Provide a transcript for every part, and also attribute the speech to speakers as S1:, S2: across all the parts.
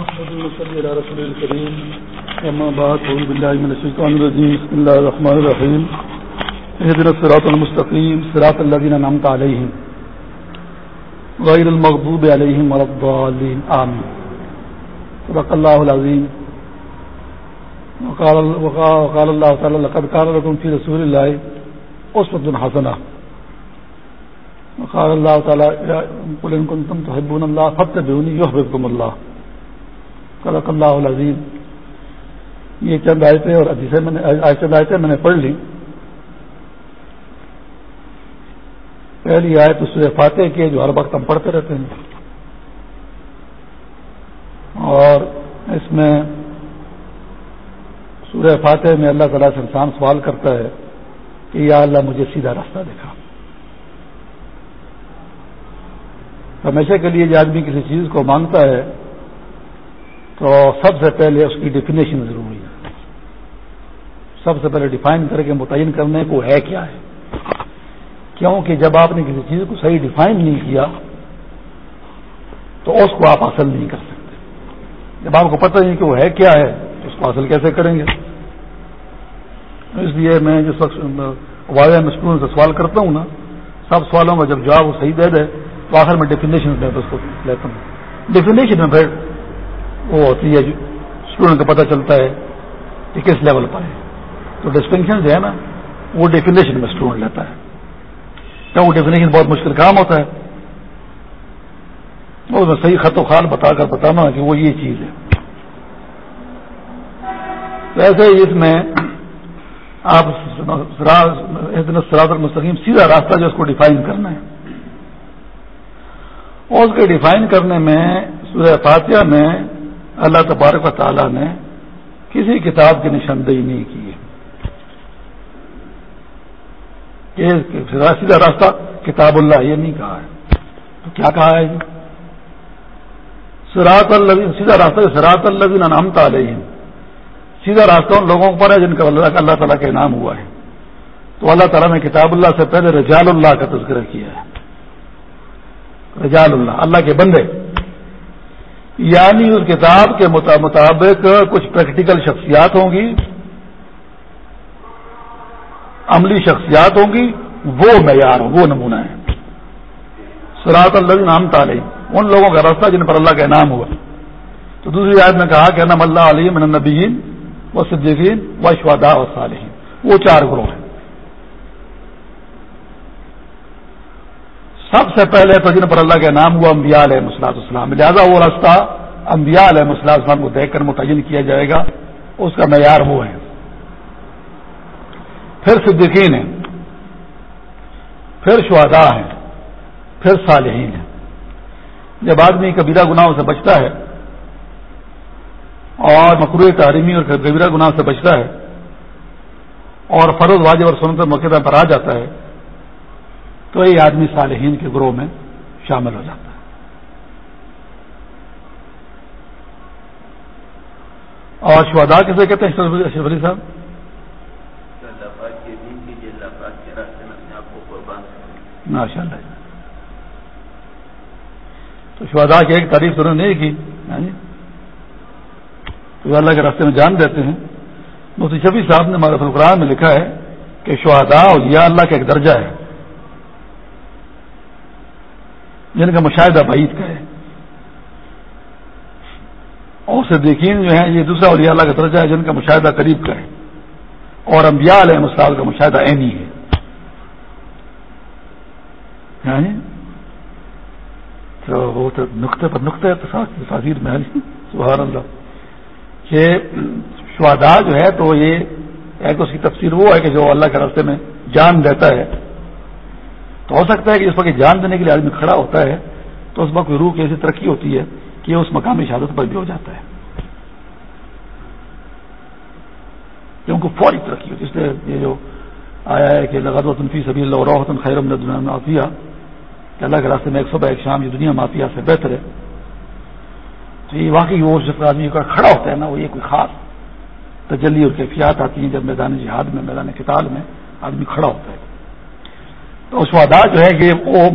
S1: رسول الكريم. أما بعد أعوذ بالله من الشيطان الرجيم. بسم الله الرحمن الرحيم. اهدنا الصراط صراط الذين أنعمت عليهم. غير المغضوب عليهم ولا الضالين. آمين. صدق الله العظيم. وقال, وقال الله تعالى لقد كان لكم في رسول الله أسوة حسنة. وقال الله تعالى قل إن كنتم تحبون الله فاتبعوني يحببكم الله. صدق اللہ العظیم. یہ چند آیتیں اور حدیثیں میں نے چند آیتیں میں نے پڑھ لی. پہلی آیت اس فاتح کی جو ہر وقت ہم پڑھتے رہتے ہیں۔ اور اس میں سورہ فاتح میں اللہ تعالیٰ سے انسان سوال کرتا ہے کہ یا اللہ مجھے سیدھا راستہ دکھا۔ ہمیشہ کے لیے جو آدمی کسی چیز کو مانگتا ہے تو سب سے پہلے اس کی ڈیفینیشن ضروری ہے۔ سب سے پہلے ڈیفائن کر کے متعین کرنے کو ہے کیا ہے۔ کیونکہ جب آپ نے کسی چیز کو صحیح ڈیفائن نہیں کیا، تو اس کو آپ حاصل نہیں کر سکتے۔ جب آپ کو پتہ نہیں کہ وہ ہے کیا ہے، تو اس کو حاصل کیسے کریں گے؟ اس لیے میں جس وقت واضح مشکل سے سوال کرتا ہوں نا، سب سوالوں کا جب جواب وہ صحیح دے دے، تو آخر میں ڈیفینیشن میں اس کو لیتا ہوں۔ ڈیفینیشن میں پھر وہ ہوتی ہے اسٹوڈنٹ کو پتہ چلتا ہے کہ کس لیول پر ہے۔ تو ڈسٹنکشن جو ہے نا، وہ ڈیفینیشن میں اسٹوڈنٹ لیتا ہے۔ کیوں وہ ڈیفینیشن بہت مشکل کام ہوتا ہے۔ اس میں صحیح خط و خال بتا کر بتانا کہ وہ یہ چیز ہے۔ ویسے اس میں آپ سراد المستقیم سیدھا راستہ جو اس کو ڈیفائن کرنا ہے۔ اور اس کے ڈیفائن کرنے میں سورہ فاتحہ میں اللہ تبارک و تعالیٰ نے کسی کتاب کی نشاندہی نہیں کی ہے۔ سیدھا راستہ کتاب اللہ یہ نہیں کہا ہے۔ تو کیا کہا ہے جی؟ سراط اللہ سیدھا راستہ سراط اللہ نام تعلیم سیدھا راستہ ان لوگوں پر ہے جن کا اللہ اللہ تعالیٰ کا انعام ہوا ہے۔ تو اللہ تعالیٰ نے کتاب اللہ سے پہلے رجال اللہ کا تذکرہ کیا ہے۔ رجال اللہ اللہ کے بندے۔ یعنی اس کتاب کے مطابق کچھ پریکٹیکل شخصیات ہوں گی۔ عملی شخصیات ہوں گی۔ وہ معیار ہوں وہ نمونہ ہے۔ سراط اللہ نام تعلیم ان لوگوں کا راستہ جن پر اللہ کا انعام ہوا۔ تو دوسری آیت میں کہا کہ نم اللہ علیہ من النبیین و صدیقین و شوادا و صالحین وہ چار گروہ ہیں۔ سب سے پہلے تو جن پر اللہ کا نام ہوا انبیاء علیہ مسلاط اسلام لہٰذا وہ راستہ انبیاء علیہ مسلاط اسلام کو دیکھ کر متعین کیا جائے گا، اس کا معیار وہ ہے۔ پھر صدیقین ہیں، پھر شہدا ہیں، پھر صالحین ہیں۔ جب آدمی کبیرہ گناہوں سے بچتا ہے اور مقروع تعلیمی اور کبیرہ گناہ سے بچتا ہے اور فروز واجب اور سنت موقع پر آ جاتا ہے تو یہ آدمی صالحین کے گروہ میں شامل ہو جاتا ہے۔ اور شہدا کیسے کہتے ہیں؟ اشرف علی صاحب؟ ماشاء اللہ تو شہدا کی ایک تعریف تو انہوں نے نہیں کی ہاں جی؟ تو اللہ کے راستے میں جان دیتے ہیں۔ مفتی شفیع صاحب نے ہمارے القرآن میں لکھا ہے کہ شہدا اور یا اللہ کا ایک درجہ ہے۔ جن کا مشاہدہ بعید کا ہے اور صدیقین جو ہیں، یہ دوسرا اولیاء اللہ کا درجہ ہے، جن کا مشاہدہ قریب کا ہے اور انبیاء علیہ مسال کا مشاہدہ عینی ہے۔ یعنی تو وہ تو نقطے پر نقطۂ تصاویر میں سبحان اللہ۔ کہ شہدا جو ہے تو یہ ایک اس کی تفسیر وہ ہے کہ جو اللہ کے راستے میں جان دیتا ہے۔ تو ہو سکتا ہے کہ جس وقت جان دینے کے لیے آدمی کھڑا ہوتا ہے، تو اس وقت روح کی ایسی ترقی ہوتی ہے کہ اس مقامی شہادت پر بھی ہو جاتا ہے۔ کیونکہ فوری ترقی ہوتی ہے۔ اس لیے یہ جو آیا ہے کہ لگا تنفی سبھی اللہ روحتن خیر دنیا میں آفیہ کہ اللہ کے راستے میں ایک صبح ایک شام یہ دنیا میں سے بہتر ہے۔ تو یہ واقعی وہ جس آدمی کا کھڑا ہوتا ہے نا، وہ یہ کوئی خاص تجلی اور کیفیات آتی ہیں جب میدان جہاد میں، میدان کتال میں آدمی کھڑا ہوتا ہے۔ تو اس وعدہ جو ہے کہ وہ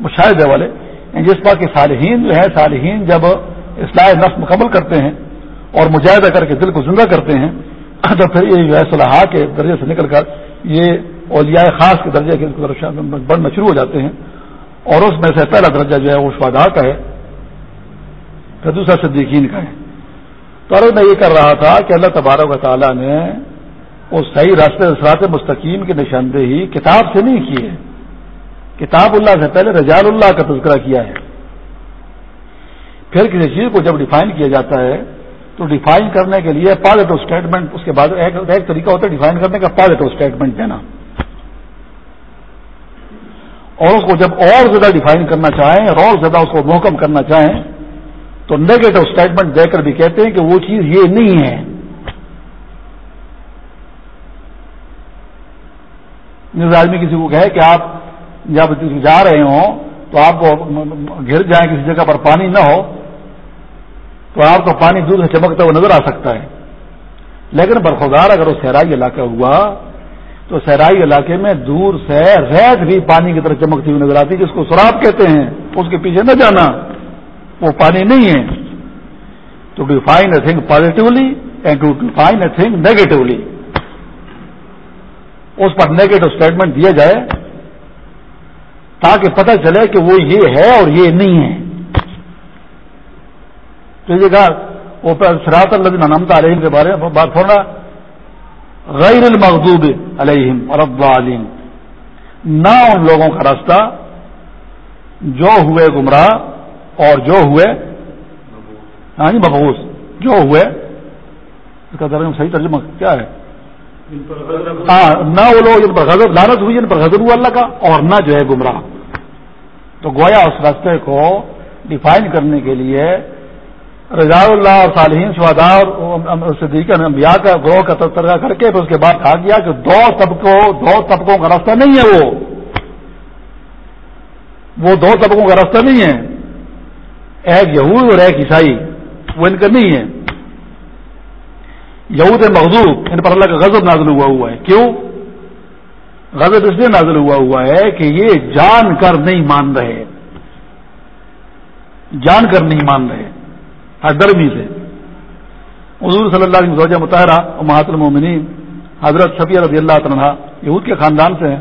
S1: مشاہدے والے یعنی جس بات کے صالحین جو ہے صالحین جب اصلاح نفس مکمل کرتے ہیں اور مجاہدہ کر کے دل کو زندہ کرتے ہیں، تو پھر یہ جو ہے صلاح کے درجے سے نکل کر یہ اولیاء خاص کے درجے کے بڑھنا شروع ہو جاتے ہیں۔ اور اس میں سے پہلا درجہ جو ہے وہ شہدا کا ہے، پھر دوسرا صدیقین کا ہے۔ تو ارے میں یہ کر رہا تھا کہ اللہ تبارک و تعالیٰ نے اس صحیح راستے اثرات مستقیم کی نشاندہی کتاب سے نہیں کی ہے۔ کتاب اللہ سے پہلے رجال اللہ کا تذکرہ کیا ہے۔ پھر کسی چیز کو جب ڈیفائن کیا جاتا ہے، تو ڈیفائن کرنے کے لیے پازیٹو اسٹیٹمنٹ اس کے بعد ایک طریقہ ہوتا ہے ڈیفائن کرنے کا پازیٹو اسٹیٹمنٹ دینا۔ اور اس کو جب اور زیادہ ڈیفائن کرنا چاہیں، اور اور زیادہ اس کو محکم کرنا چاہیں، تو نیگیٹو اسٹیٹمنٹ دے کر بھی کہتے ہیں کہ وہ چیز یہ نہیں ہے۔ آدمی کسی کو کہے کہ آپ جب جا رہے ہوں تو آپ گر جائیں کسی جگہ پر پانی نہ ہو، تو آپ کو پانی دور سے چمکتا ہوا نظر آ سکتا ہے۔ لیکن برخودار اگر وہ صحرائی علاقہ ہوا، تو صحرائی علاقے میں دور سے ریت بھی پانی کی طرف چمکتی ہوئی نظر آتی، جس کو سراب کہتے ہیں۔ اس کے پیچھے نہ جانا، وہ پانی نہیں ہے۔ To define a thing positively and to define a thing negatively اس پر نیگیٹو اسٹیٹمنٹ دیا جائے۔ تاکہ پتہ چلے کہ وہ یہ ہے اور یہ نہیں ہے۔ تو یہ کہا وہ سراط اللہ نمتا علیہ کے بارے میں بات تھوڑا غیر المغضوب علیہم رب علیم نہ ان لوگوں کا راستہ جو ہوئے گمراہ اور جو ہوئے ہاں جی مبوس جو ہوئے۔ اس کا درجہ صحیح ترجمہ کیا ہے؟ ہاں نہ وہ لوگ جن پر غضب لانت ہوئی جن پر غضب ہوا اللہ کا اور نہ جو ہے گمراہ۔ تو گویا اس راستے کو ڈیفائن کرنے کے لیے رضا اللہ اور صالحین شہدا اور صدیق انبیاء کا گروہ کا تذکرہ کر کے پھر اس کے بعد کہا گیا کہ دو طبقوں دو طبقوں کا راستہ نہیں ہے وہ۔ وہ دو طبقوں کا راستہ نہیں ہے۔ ایک یہود اور ایک عیسائی۔ وہ ان کا نہیں ہے۔ یہود مغزوب ان پر اللہ کا غضب نازل ہوا ہوا ہے۔ کیوں؟ غضب اس لیے نازل ہوا ہوا ہے کہ یہ جان کر نہیں مان رہے۔ جان کر نہیں مان رہے۔ درمی سے۔ حضور صلی اللہ علیہ وسلم مطالعہ محت المومنین، حضرت شفیع رضی اللہ تنہا یہود کے خاندان سے ہیں۔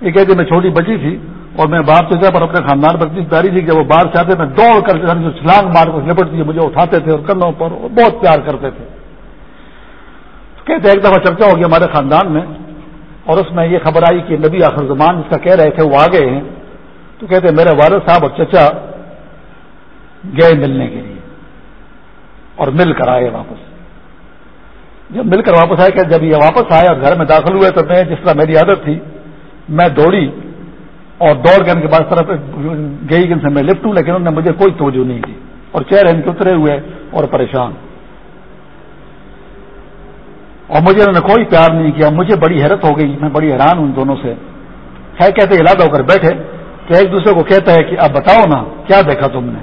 S1: یہ کہتے میں چھوٹی بچی تھی اور میں باپ سے پر اپنے خاندان پر اتنی پیاری تھی کہ وہ باہر سے آتے، میں دوڑ کر کے چھلانگ مار کر لپٹتی مجھے اٹھاتے تھے اور کنوں پر اور بہت پیار کرتے تھے۔ کہتے ایک دفعہ چرچا ہو گیا ہمارے خاندان میں اور اس میں یہ خبر آئی کہ نبی آخر زمان جس کا کہہ رہے تھے وہ آ گئے ہیں، تو کہتے میرے والد صاحب اور چچا گئے ملنے کے لیے اور مل کر آئے واپس۔ جب مل کر واپس آئے کہ جب یہ واپس آئے اور گھر میں داخل ہوئے تو میں، جس طرح میری عادت تھی، میں دوڑی اور دوڑ کے ان کے بعد طرف گئی کہ میں لفٹ ہوں لیکن انہوں نے مجھے کوئی توجہ نہیں دی اور چہرے ان کے اترے ہوئے اور پریشان۔ اور مجھے انہوں نے کوئی پیار نہیں کیا، مجھے بڑی حیرت ہو گئی، میں بڑی حیران ہوں ان دونوں سے۔ ہے کہتے ارادہ ہو کر بیٹھے تو ایک دوسرے کو کہتا ہے کہ اب بتاؤ نا، کیا دیکھا تم نے؟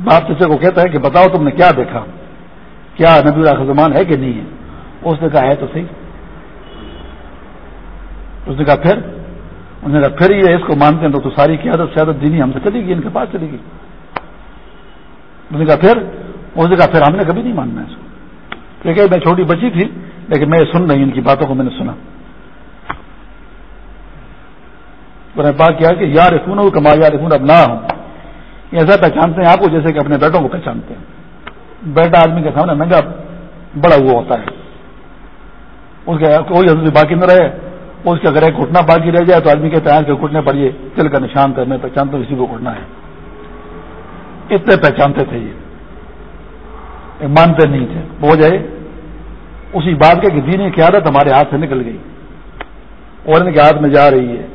S1: باپ چچے کو کہتا ہے کہ بتاؤ تم نے کیا دیکھا؟ کیا نبی زمان ہے کہ نہیں ہے؟ اس نے کہا، ہے تو صحیح۔ اس نے کہا، پھر؟ اس نے کہا، پھر یہ اس کو مانتے ہیں تو ساری کی عادت سے عادت دینی ہم سے چلی گئی، ان کے پاس چلی گئی۔ اس نے کہا، پھر؟ اس نے کہا، پھر ہم نے کبھی نہیں ماننا اس کو۔ کہ میں چھوٹی بچی تھی، لیکن میں سن رہی ان کی باتوں کو میں نے سنا۔ نے بات کیا کہ یار رکھوں کما یا رکھوں اب نہ ہوں ایسا پہچانتے ہیں آپ کو جیسے کہ اپنے بیٹوں کو پہچانتے ہیں۔ بیٹا آدمی کے سامنے مہنگا، بڑا ہوا ہوتا ہے۔ اس کے کوئی حضرت باقی نہ رہے۔ اس کے اگر ایک گھٹنا باقی رہ جائے تو آدمی کہتے ہیں کہ گھٹنے پر یہ دل کا نشان تھا، میں پہچانتا ہوں اسی کو گھٹنا ہے۔ اتنے پہچانتے تھے یہ۔ مانتے نہیں تھے۔ وہ جائے اسی بات کے کہ دینی کی عادت ہمارے ہاتھ سے نکل گئی۔ اور ان کے ہاتھ میں جا رہی ہے۔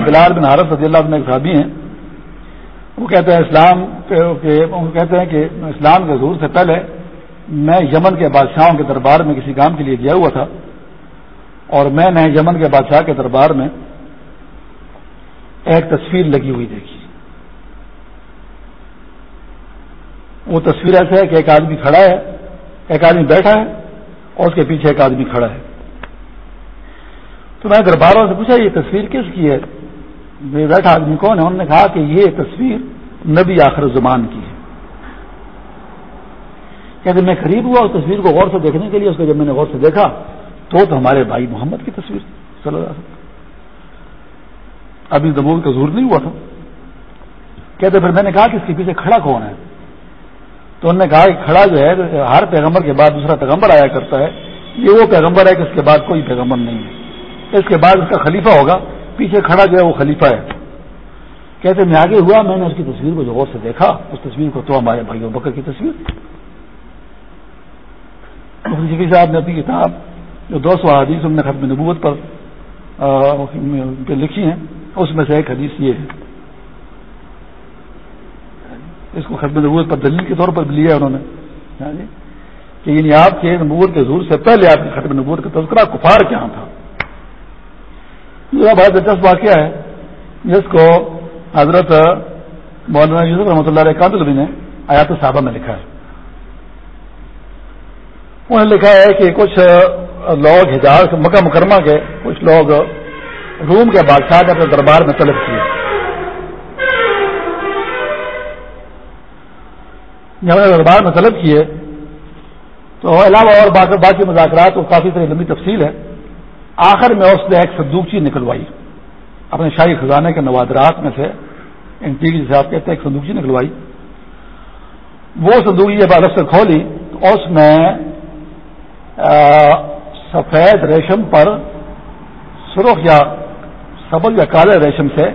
S1: بلال بن حارت رضی اللہ ایک صحابی ہیں۔ وہ کہتے ہیں اسلام وہ کہتے ہیں کہ اسلام کے ظہور سے پہلے میں یمن کے بادشاہوں کے دربار میں کسی کام کے لیے گیا ہوا تھا۔ اور میں نے یمن کے بادشاہ کے دربار میں ایک تصویر لگی ہوئی دیکھی۔ وہ تصویر ایسے ہے کہ ایک آدمی کھڑا ہے۔ ایک آدمی بیٹھا ہے اور اس کے پیچھے ایک آدمی کھڑا ہے۔ تو میں درباروں سے پوچھا، یہ تصویر کس کی ہے؟ بیٹھا، آدمی کون ہے؟ انہوں نے کہا کہ یہ تصویر نبی آخر زمان کی ہے۔ کہتے میں قریب ہوا اس تصویر کو غور سے دیکھنے کے لیے، اس کو جب میں نے غور سے دیکھا تو تو ہمارے بھائی محمد کی تصویر صلی اللہ علیہ وسلم۔ ابھی دبول کا زور نہیں ہوا تھا۔ کہتے، پھر میں نے کہا کہ اس کے پیچھے کھڑا کون ہے؟ تو انہوں نے کہا کہ کھڑا جو ہے، ہر پیغمبر کے بعد دوسرا پیغمبر آیا کرتا ہے۔ یہ وہ پیغمبر ہے کہ اس کے بعد کوئی پیغمبر نہیں ہے۔ اس کے بعد اس کا خلیفہ ہوگا۔ پیچھے کھڑا جو ہے وہ خلیفہ ہے۔ کہتے، میں آگے ہوا، میں نے اس کی تصویر کو جو غور سے دیکھا، اس تصویر کو تو ہمارے بھائی بکر کی تصویر۔ مفتی صاحب نے اپنی کتاب جو دو سو حدیث ہم نے ختم نبوت پر لکھی ہیں، اس میں سے ایک حدیث یہ ہے۔ اس کو ختم نبوت پر دلیل کے طور پر بھی لیا انہوں نے۔ ہاں جی؟ کہ یعنی آپ کے نبوت کے ضرور سے پہلے آپ کی ختم نبوت کا تذکرہ کفار کیا ہاں تھا۔ یہ بڑا دلچسپ واقعہ ہے۔ جس کو حضرت مولانا یوسف رحمۃ اللہ علیہ کاندلوی نے آیات صحابہ میں لکھا ہے۔ انہوں نے لکھا ہے کہ کچھ لوگ حجاز مکہ مکرمہ کے، کچھ لوگ روم کے بادشاہ نے اپنے دربار میں طلب کیے۔ جب دربار میں طلب کیے تو علاوہ اور باقی مذاکرات کو کافی طرح لمبی تفصیل ہے آخر میں اس نے ایک صندوقچی نکلوائی۔ اپنے شاہی خزانے کے نوادرات میں سے جسے آپ کہتے ہیں ایک صندوقچی نکلوائی۔ وہ صندوقی جب الگ سے کھولی تو اس میں سفید ریشم پر سرخ یا سبز یا کالے ریشم سے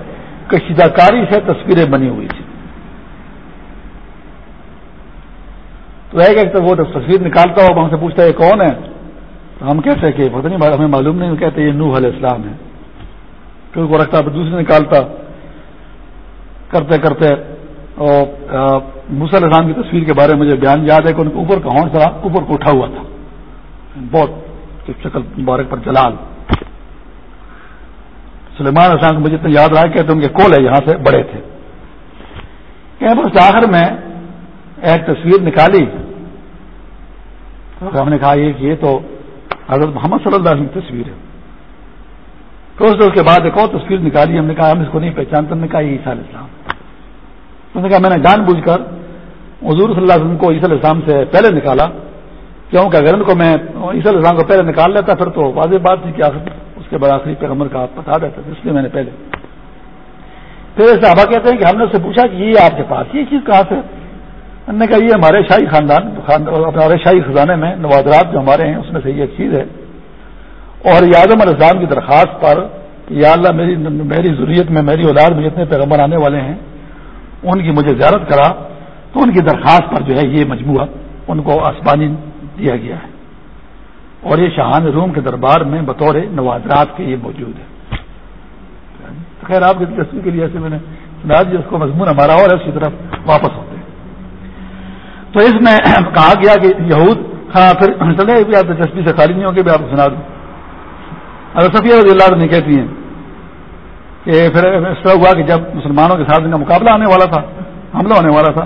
S1: کشیدہ کاری سے تصویریں بنی ہوئی تھی تو ایک ایک تو وہ تصویر نکالتا ہو ہم سے پوچھتا ہے یہ کون ہے؟ تو ہم کہتے ہیں کہ پتہ نہیں، ہمیں معلوم نہیں کہتے یہ نوح علیہ السلام ہے۔ پھر کو رکھتا، پھر دوسرے نکالتا۔ کرتے کرتے اور علیہ السلام کی تصویر کے بارے میں مجھے بیان یاد ہے کہ ان کے اوپر کا ہونسا اوپر کو اٹھا ہوا تھا۔ بہت شکل مبارک پر جلال۔ سلیمان السلام کو مجھے اتنا یاد رہا کہ ان کے کول ہے؟ یہاں سے بڑے تھے۔ کہ آخر میں ایک تصویر نکالی۔ ہم نے کہا یہ کہ یہ تو حضرت محمد صلی اللہ علیہ وسلم کی تصویر ہے۔ تو اس کے بعد ایک اور تصویر نکالی، ہم نے کہا ہم اس کو نہیں پہچانتے، ہم نے کہا یہ عیسیٰ علیہ السلام۔ انہوں نے کہا میں نے جان بوجھ کر حضور صلی اللہ علیہ وسلم کو عیسیٰ علیہ السلام سے پہلے نکالا کیونکہ اگر ان کو میں عیسیٰ علیہ السلام کو پہلے نکال لیتا پھر تو واضح بات تھی کہ اس کے بعد آخری پیغمبر کا آپ بتا دیتا اس لیے میں نے پہلے۔ پھر صحابہ کہتے ہیں کہ ہم نے اس سے پوچھا کہ یہ آپ کے پاس یہ چیز کہاں سے انہوں نے کہا، یہ ہمارے شاہی خاندان ہمارے شاہی خزانے میں نوادرات جو ہمارے ہیں، اس میں سے یہ ایک چیز ہے۔ اور یادم السلام کی درخواست پر یا اللہ میری میری ضروریت میں، میری اولاد میں جتنے پیغمبر آنے والے ہیں، ان کی مجھے زیارت کرا۔ تو ان کی درخواست پر جو ہے یہ مجموعہ، ان کو آسمانی دیا گیا ہے۔ اور یہ شاہان روم کے دربار میں بطور نوادرات کے یہ موجود ہے۔ خیر، آپ کی دلچسپی کے لیے ایسے میں نے سنا جی اس کو مضمون ہمارا اور اس کی طرف واپس ہوتے ہیں تو اس میں کہا گیا کہ یہود ہاں پھر چلے بھی آپ دلچسپی سے خالی نہیں ہوگی بھی آپ کو سنا دوں۔ صفیہ رضی اللہ نہیں کہتی ہیں کہ پھر اس طرح ہوا کہ جب مسلمانوں کے ساتھ ان کا مقابلہ آنے والا تھا، حملہ ہونے والا تھا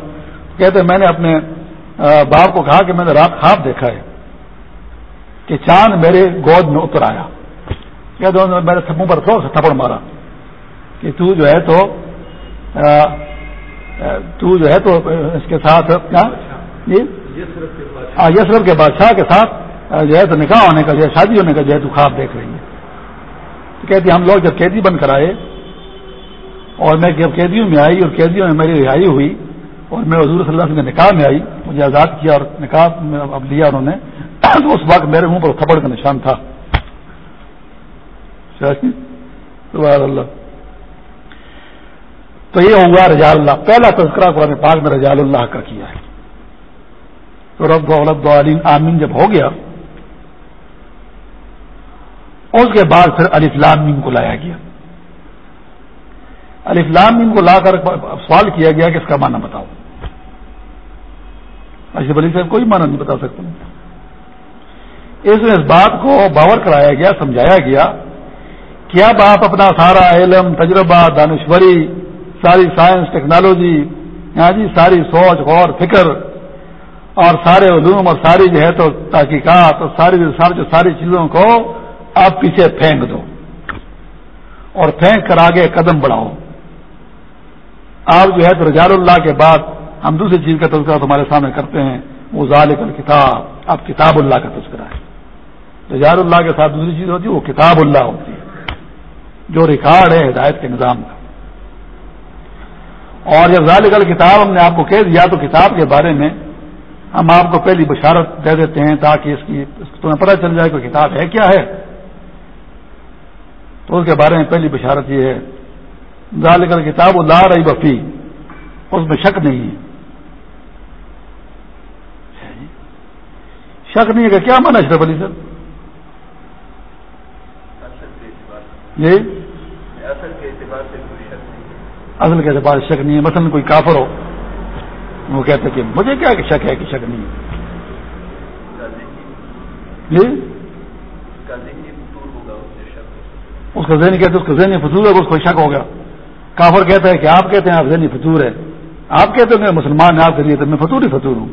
S1: کہتے میں نے اپنے باپ کو کہا کہ میں نے رات خواب دیکھا ہے کہ چاند میرے گود میں اتر آیا۔ کہتے میرے منہ پر تھوڑا سا تھپڑ مارا کہ تو جو ہے تو تو جو ہے تو اس کے ساتھ، کیا؟ جی؟ ہاں یسرف کے بادشاہ کے ساتھ جو ہے تو نکاح ہونے کا، جو ہے شادی ہونے کا جو ہے تو خواب دیکھ رہی ہے تو کہتی ہم لوگ جب قیدی بن کر آئے، اور میں جب قیدیوں میں آئی اور قیدیوں میں میری رہائی ہوئی، اور میں حضور صلی اللہ علیہ وسلم کے نکاح میں آئی، مجھے آزاد کیا اور نکاح میں اب لیا انہوں نے، تو اس وقت میرے منہ پر تھپڑ کا نشان تھا۔ اللہ۔ تو یہ ہوا رجال اللہ۔ پہلا تذکرہ قرآن پاک میں رجال اللہ کا کیا ہے۔ تو رب غلط آمین جب ہو گیا، اس کے بعد پھر علی میم کو لایا گیا۔ علی میم کو لا کر سوال کیا گیا کہ اس کا معنی بتاؤ۔ اشرف علی صاحب کوئی معنی نہیں بتا سکتے۔ اس میں اس بات کو باور کرایا گیا، سمجھایا گیا کہ اب آپ اپنا سارا علم، تجربہ، دانشوری، ساری سائنس، ٹیکنالوجی ہاں جی ساری سوچ، غور، فکر اور سارے علوم اور ساری جو ہے تو تحقیقات اور ساری ساری چیزوں کو آپ پیچھے پھینک دو اور پھینک کر آگے قدم بڑھاؤ۔ آپ جو ہے تو رجال اللہ کے بعد ہم دوسری چیز کا تذکرہ تمہارے سامنے کرتے ہیں، وہ ذالک الکتاب اب کتاب اللہ کا تذکرہ ہے۔ رجال اللہ کے ساتھ دوسری چیز ہوتی ہے، وہ کتاب اللہ ہوتی ہے، جو ریکارڈ ہے ہدایت کے نظام کا۔ اور جب ذالک الکتاب ہم نے آپ کو کہہ دیا تو کتاب کے بارے میں ہم آپ کو پہلی بشارت دے دیتے ہیں تاکہ اس کی تمہیں پتہ چل جائے کہ کتاب ہے کیا ہے۔ تو اس کے بارے میں پہلی بشارت یہ ہے۔ ذالک الکتاب لا رہی بفی اس میں شک نہیں ہے۔ شک نہیں ہے کہ کیا مانا اشرف علی سر جی؟ اصل کے اعتبار شک نہیں ہے۔ مثلا کوئی کافر ہو۔ وہ کہتے کہ مجھے کیا کہ شک ہے کہ شک نہیں جی؟ اس کا ذہنی کہتے اس کا ذہنی فطور ہے اس کو شک ہوگا کافر کہتا ہے کہ آپ کہتے ہیں آپ ذہنی فطور ہے آپ کہتے ہیں کہ مسلمان ہیں، آپ کے لیے تو میں فطور ہی فطور ہوں۔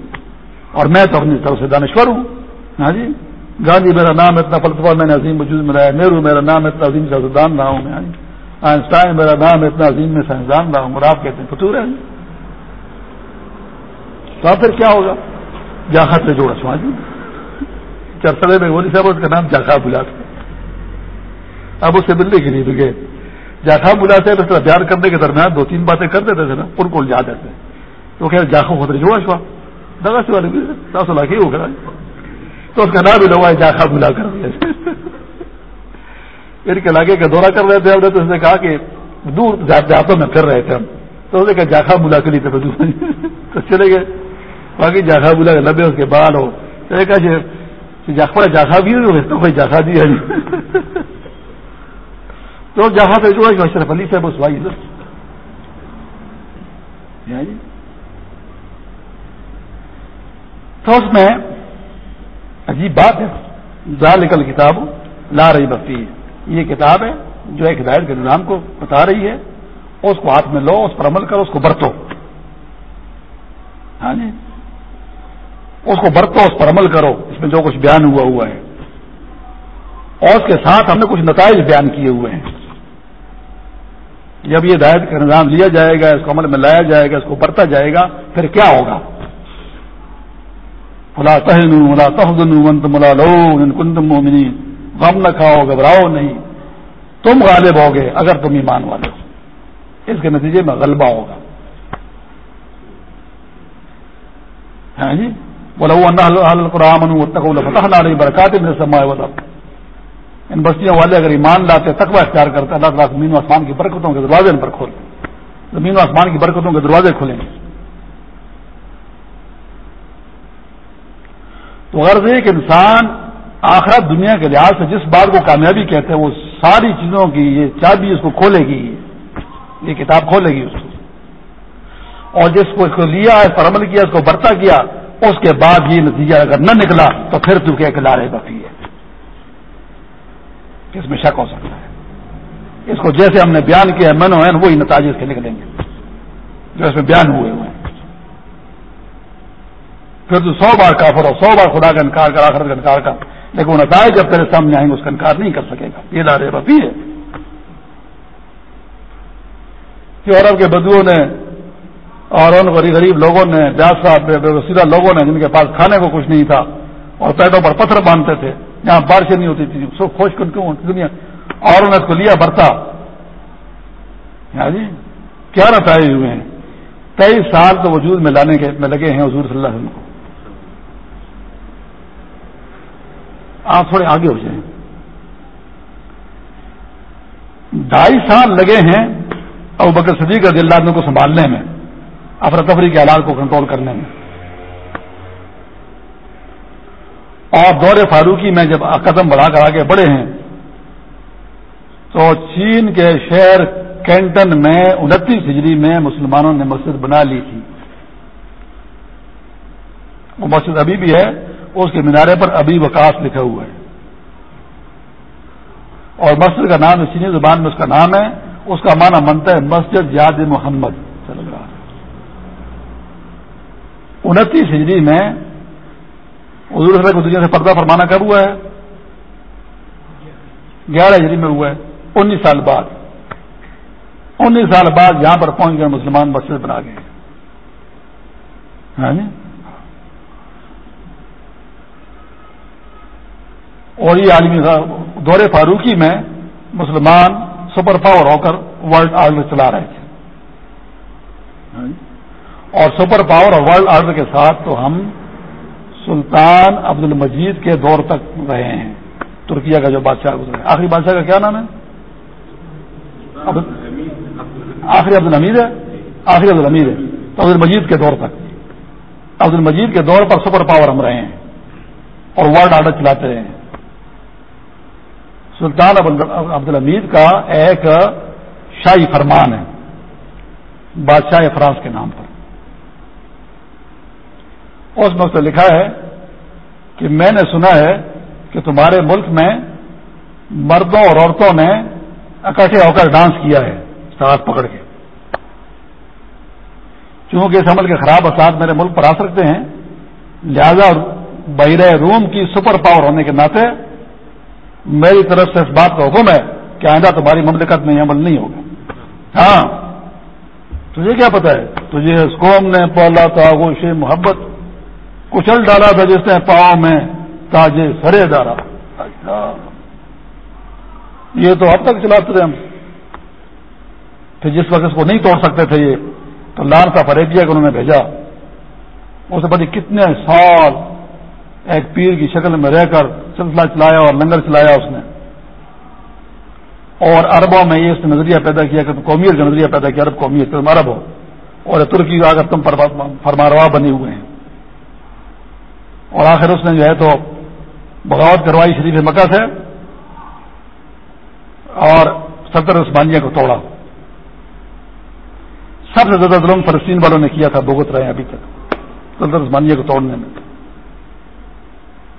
S1: اور میں تو اپنی طرف سے دانشور ہوں۔ ہاں جی؟ گاندھی، میرا نام اتنا فلسفہ میں نے عظیم وجود میں رہا ہے نہرو میرا نام اتنا عظیم سیاستدان رہا ہوں میں ہاں جی؟ آئنسٹائن، میرا نام اتنا عظیم میں سائنسدان رہا ہوں اور آپ کہتے ہیں فطور ہے تو پھر کیا ہوگا؟ جاخت سے جوڑا سماج چرسلے میں ولی صاحب، اس کا نام جاخا بلا تھا اب اس سے ملنے کے لیے بھی گئے۔ جاخا بلا سے اس طرح پیار کرنے کے درمیان دو تین باتیں کر دیتے تھے نا، ان کو الجھا دیتے تو خیر جاخو خطرے جوڑا شوا۔ دگا سے والے ساس لاکھ ہی ہو گیا۔ تو اس کا نام بھی لگا جاخا بلا کر دیا پھر کے علاقے کا دورہ کر رہے تھے۔ ہم نے تو اس نے کہا کہ دور جاتوں میں پھر رہے تھے ہم۔ تو اس نے کہا جاخا بلا کے لیے تو چلے گئے۔ باقی جاخا کے لبے اس کے بال ہو تو کہا جاخا جاخا بھی تو کوئی جاخا دی ہے تو جہاں سے جو اشرف علی صاحب اس بھائی جی؟ تو اس میں عجیب بات ہے۔ ذالک کتاب لا رہی بکتی ہے یہ کتاب ہے جو ایک ہدایت کے نظام کو بتا رہی ہے۔ اس کو ہاتھ میں لو اس پر عمل کرو اس کو برتو ہاں جی اس کو برتو، اس پر عمل کرو، اس میں جو کچھ بیان ہوا ہوا ہے۔ اور اس کے ساتھ ہم نے کچھ نتائج بیان کیے ہوئے ہیں۔ جب یہ ہدایت کا نظام لیا جائے گا، اس کو عمل میں لایا جائے گا، اس کو برتا جائے گا، پھر کیا ہوگا؟ فلا تہن ملا تحدن ملا لو کن مومنی غم نہ کھاؤ، گھبراؤ نہیں۔ تم غالب ہوگے اگر تم ایمان والے ہو۔ اس کے نتیجے میں غلبہ ہوگا۔ ہاں جی؟ بولا وہ قرآن فتح نہ رہی برکات ان بستیوں والے اگر ایمان لاتے، تقوی اختیار کرتے، اللہ تعالیٰ زمین و آسمان کی برکتوں کے دروازے ان پر کھول۔ زمین و آسمان کی برکتوں کے دروازے کھلیں گے تو غرض ایک انسان آخرت دنیا کے لحاظ سے جس بات کو کامیابی کہتے ہیں، وہ ساری چیزوں کی یہ چابی اس کو کھولے گی۔ یہ کتاب کھولے گی اس کو۔ اور جس کو اس کو لیا، اس پر عمل کیا، اس کو برتا کیا اس کے بعد یہ نتیجہ اگر نہ نکلا تو پھر تو کیا کلا بفی ہے۔ اس میں شک ہو سکتا ہے۔ اس کو جیسے ہم نے بیان کیا ہے منو این وہی نتائج اس کے نکلیں گے۔ جو اس میں بیان ہوئے ہوئے ہیں۔ پھر تو سو بار کافر ہو، سو بار خدا کا انکار کر آخرت کا انکار کر۔ لیکن وہ نتائج جب تیرے سامنے آئیں گے، اس کا انکار نہیں کر سکے گا۔ یہ دارے رفی ہے۔ کہ عرب کے بدوؤں نے اور ان غریب غریب لوگوں نے بیاس وسیلہ لوگوں نے جن کے پاس کھانے کو کچھ نہیں تھا اور پیٹوں پر پتھر باندھتے تھے جہاں بارشیں نہیں ہوتی تھی سو خوش کن کیوں دنیا اور نے اس کو لیا برتا جی؟ کیا نتائج ہوئے ہیں؟ تیئیس سال تو وجود میں لانے کے میں لگے ہیں حضور صلی اللہ علیہ وسلم کو۔ آپ تھوڑے آگے ہو جائیں۔ ڈھائی سال لگے ہیں ابو بکر صدیق رضی اللہ عنہ کو سنبھالنے میں۔ افرتفری کے آلات کو کنٹرول کرنے میں۔ اور دور فاروقی میں جب قدم بڑھا کر آگے بڑھے ہیں، تو چین کے شہر کینٹن میں انتیس ہجری میں مسلمانوں نے مسجد بنا لی تھی۔ وہ مسجد ابھی بھی ہے، اس کے مینارے پر ابھی وکاس لکھا ہوا ہے۔ اور مسجد کا نام، چینی زبان میں اس کا نام ہے، اس کا معنی منتا ہے مسجد یاد محمد چل رہا انتیس ہجری میں حضور صلی کو دنیا سے پردہ فرمانا کب ہوا ہے؟ گیارہ ہجری میں ہوا ہے، انیس سال بعد۔ انیس سال بعد یہاں پر پہنچ گئے، مسلمان مسجد بنا گئے۔ ہاں جی؟ اور یہ عالمی دور فاروقی میں مسلمان سپر پاور ہو کر ورلڈ آرڈر چلا رہے تھے۔ ہاں جی؟ اور سپر پاور اور ورلڈ آرڈر کے ساتھ تو ہم سلطان عبد المجید کے دور تک رہے ہیں ترکیا کا جو بادشاہ گزرے آخری بادشاہ کا کیا نام ہے؟ آخری عبد الحمید ہے؟ آخری عبد الحمید ہے۔ تو عبد المجید کے دور تک۔ عبد المجید کے دور پر سپر پاور ہم رہے ہیں اور ورلڈ آرڈر چلاتے رہے ہیں۔ سلطان عبد الحمید کا ایک شاہی فرمان ہے، بادشاہ فرانس کے نام پر۔ اس وقت لکھا ہے کہ میں نے سنا ہے کہ تمہارے ملک میں مردوں اور عورتوں نے اکٹھے ہو کر ڈانس کیا ہے ساتھ پکڑ کے۔ چونکہ اس عمل کے خراب اثرات میرے ملک پر آ سکتے ہیں، لہذا بحیر روم کی سپر پاور ہونے کے ناطے میری طرف سے اس بات کا حکم ہے کہ آئندہ تمہاری مملکت میں یہ عمل نہیں ہوگا۔ ہاں تجھے کیا پتا ہے؟ تجھے اس قوم نے پالا تاغوش محبت کچل ڈالا تھا جس نے پاؤں میں تاجے سرے ڈالا۔ اچھا۔ یہ تو اب تک چلاتے تھے ہم۔ پھر جس وقت اس کو نہیں توڑ سکتے تھے یہ تو لال کا فریبیا کو انہوں نے بھیجا۔ اسے پتی کتنے سال ایک پیر کی شکل میں رہ کر سلسلہ چلایا اور لنگر چلایا اس نے۔ اور عربوں میں یہ اس نے نظریہ پیدا کیا کہ قومیت کا نظریہ پیدا کیا عرب قومیت تم عرب ہو۔ اور ترکی اگر تم فرماروا بنے ہوئے ہیں۔ اور آخر اس نے جو ہے تو بغاوت کروائی شریف مکہ سے اور ستر عثمانیہ کو توڑا۔ سب سے زیادہ ظلم فلسطین والوں نے کیا تھا، بھگت رہے ہیں ابھی تک۔ ستر عثمانیہ کو توڑنے میں۔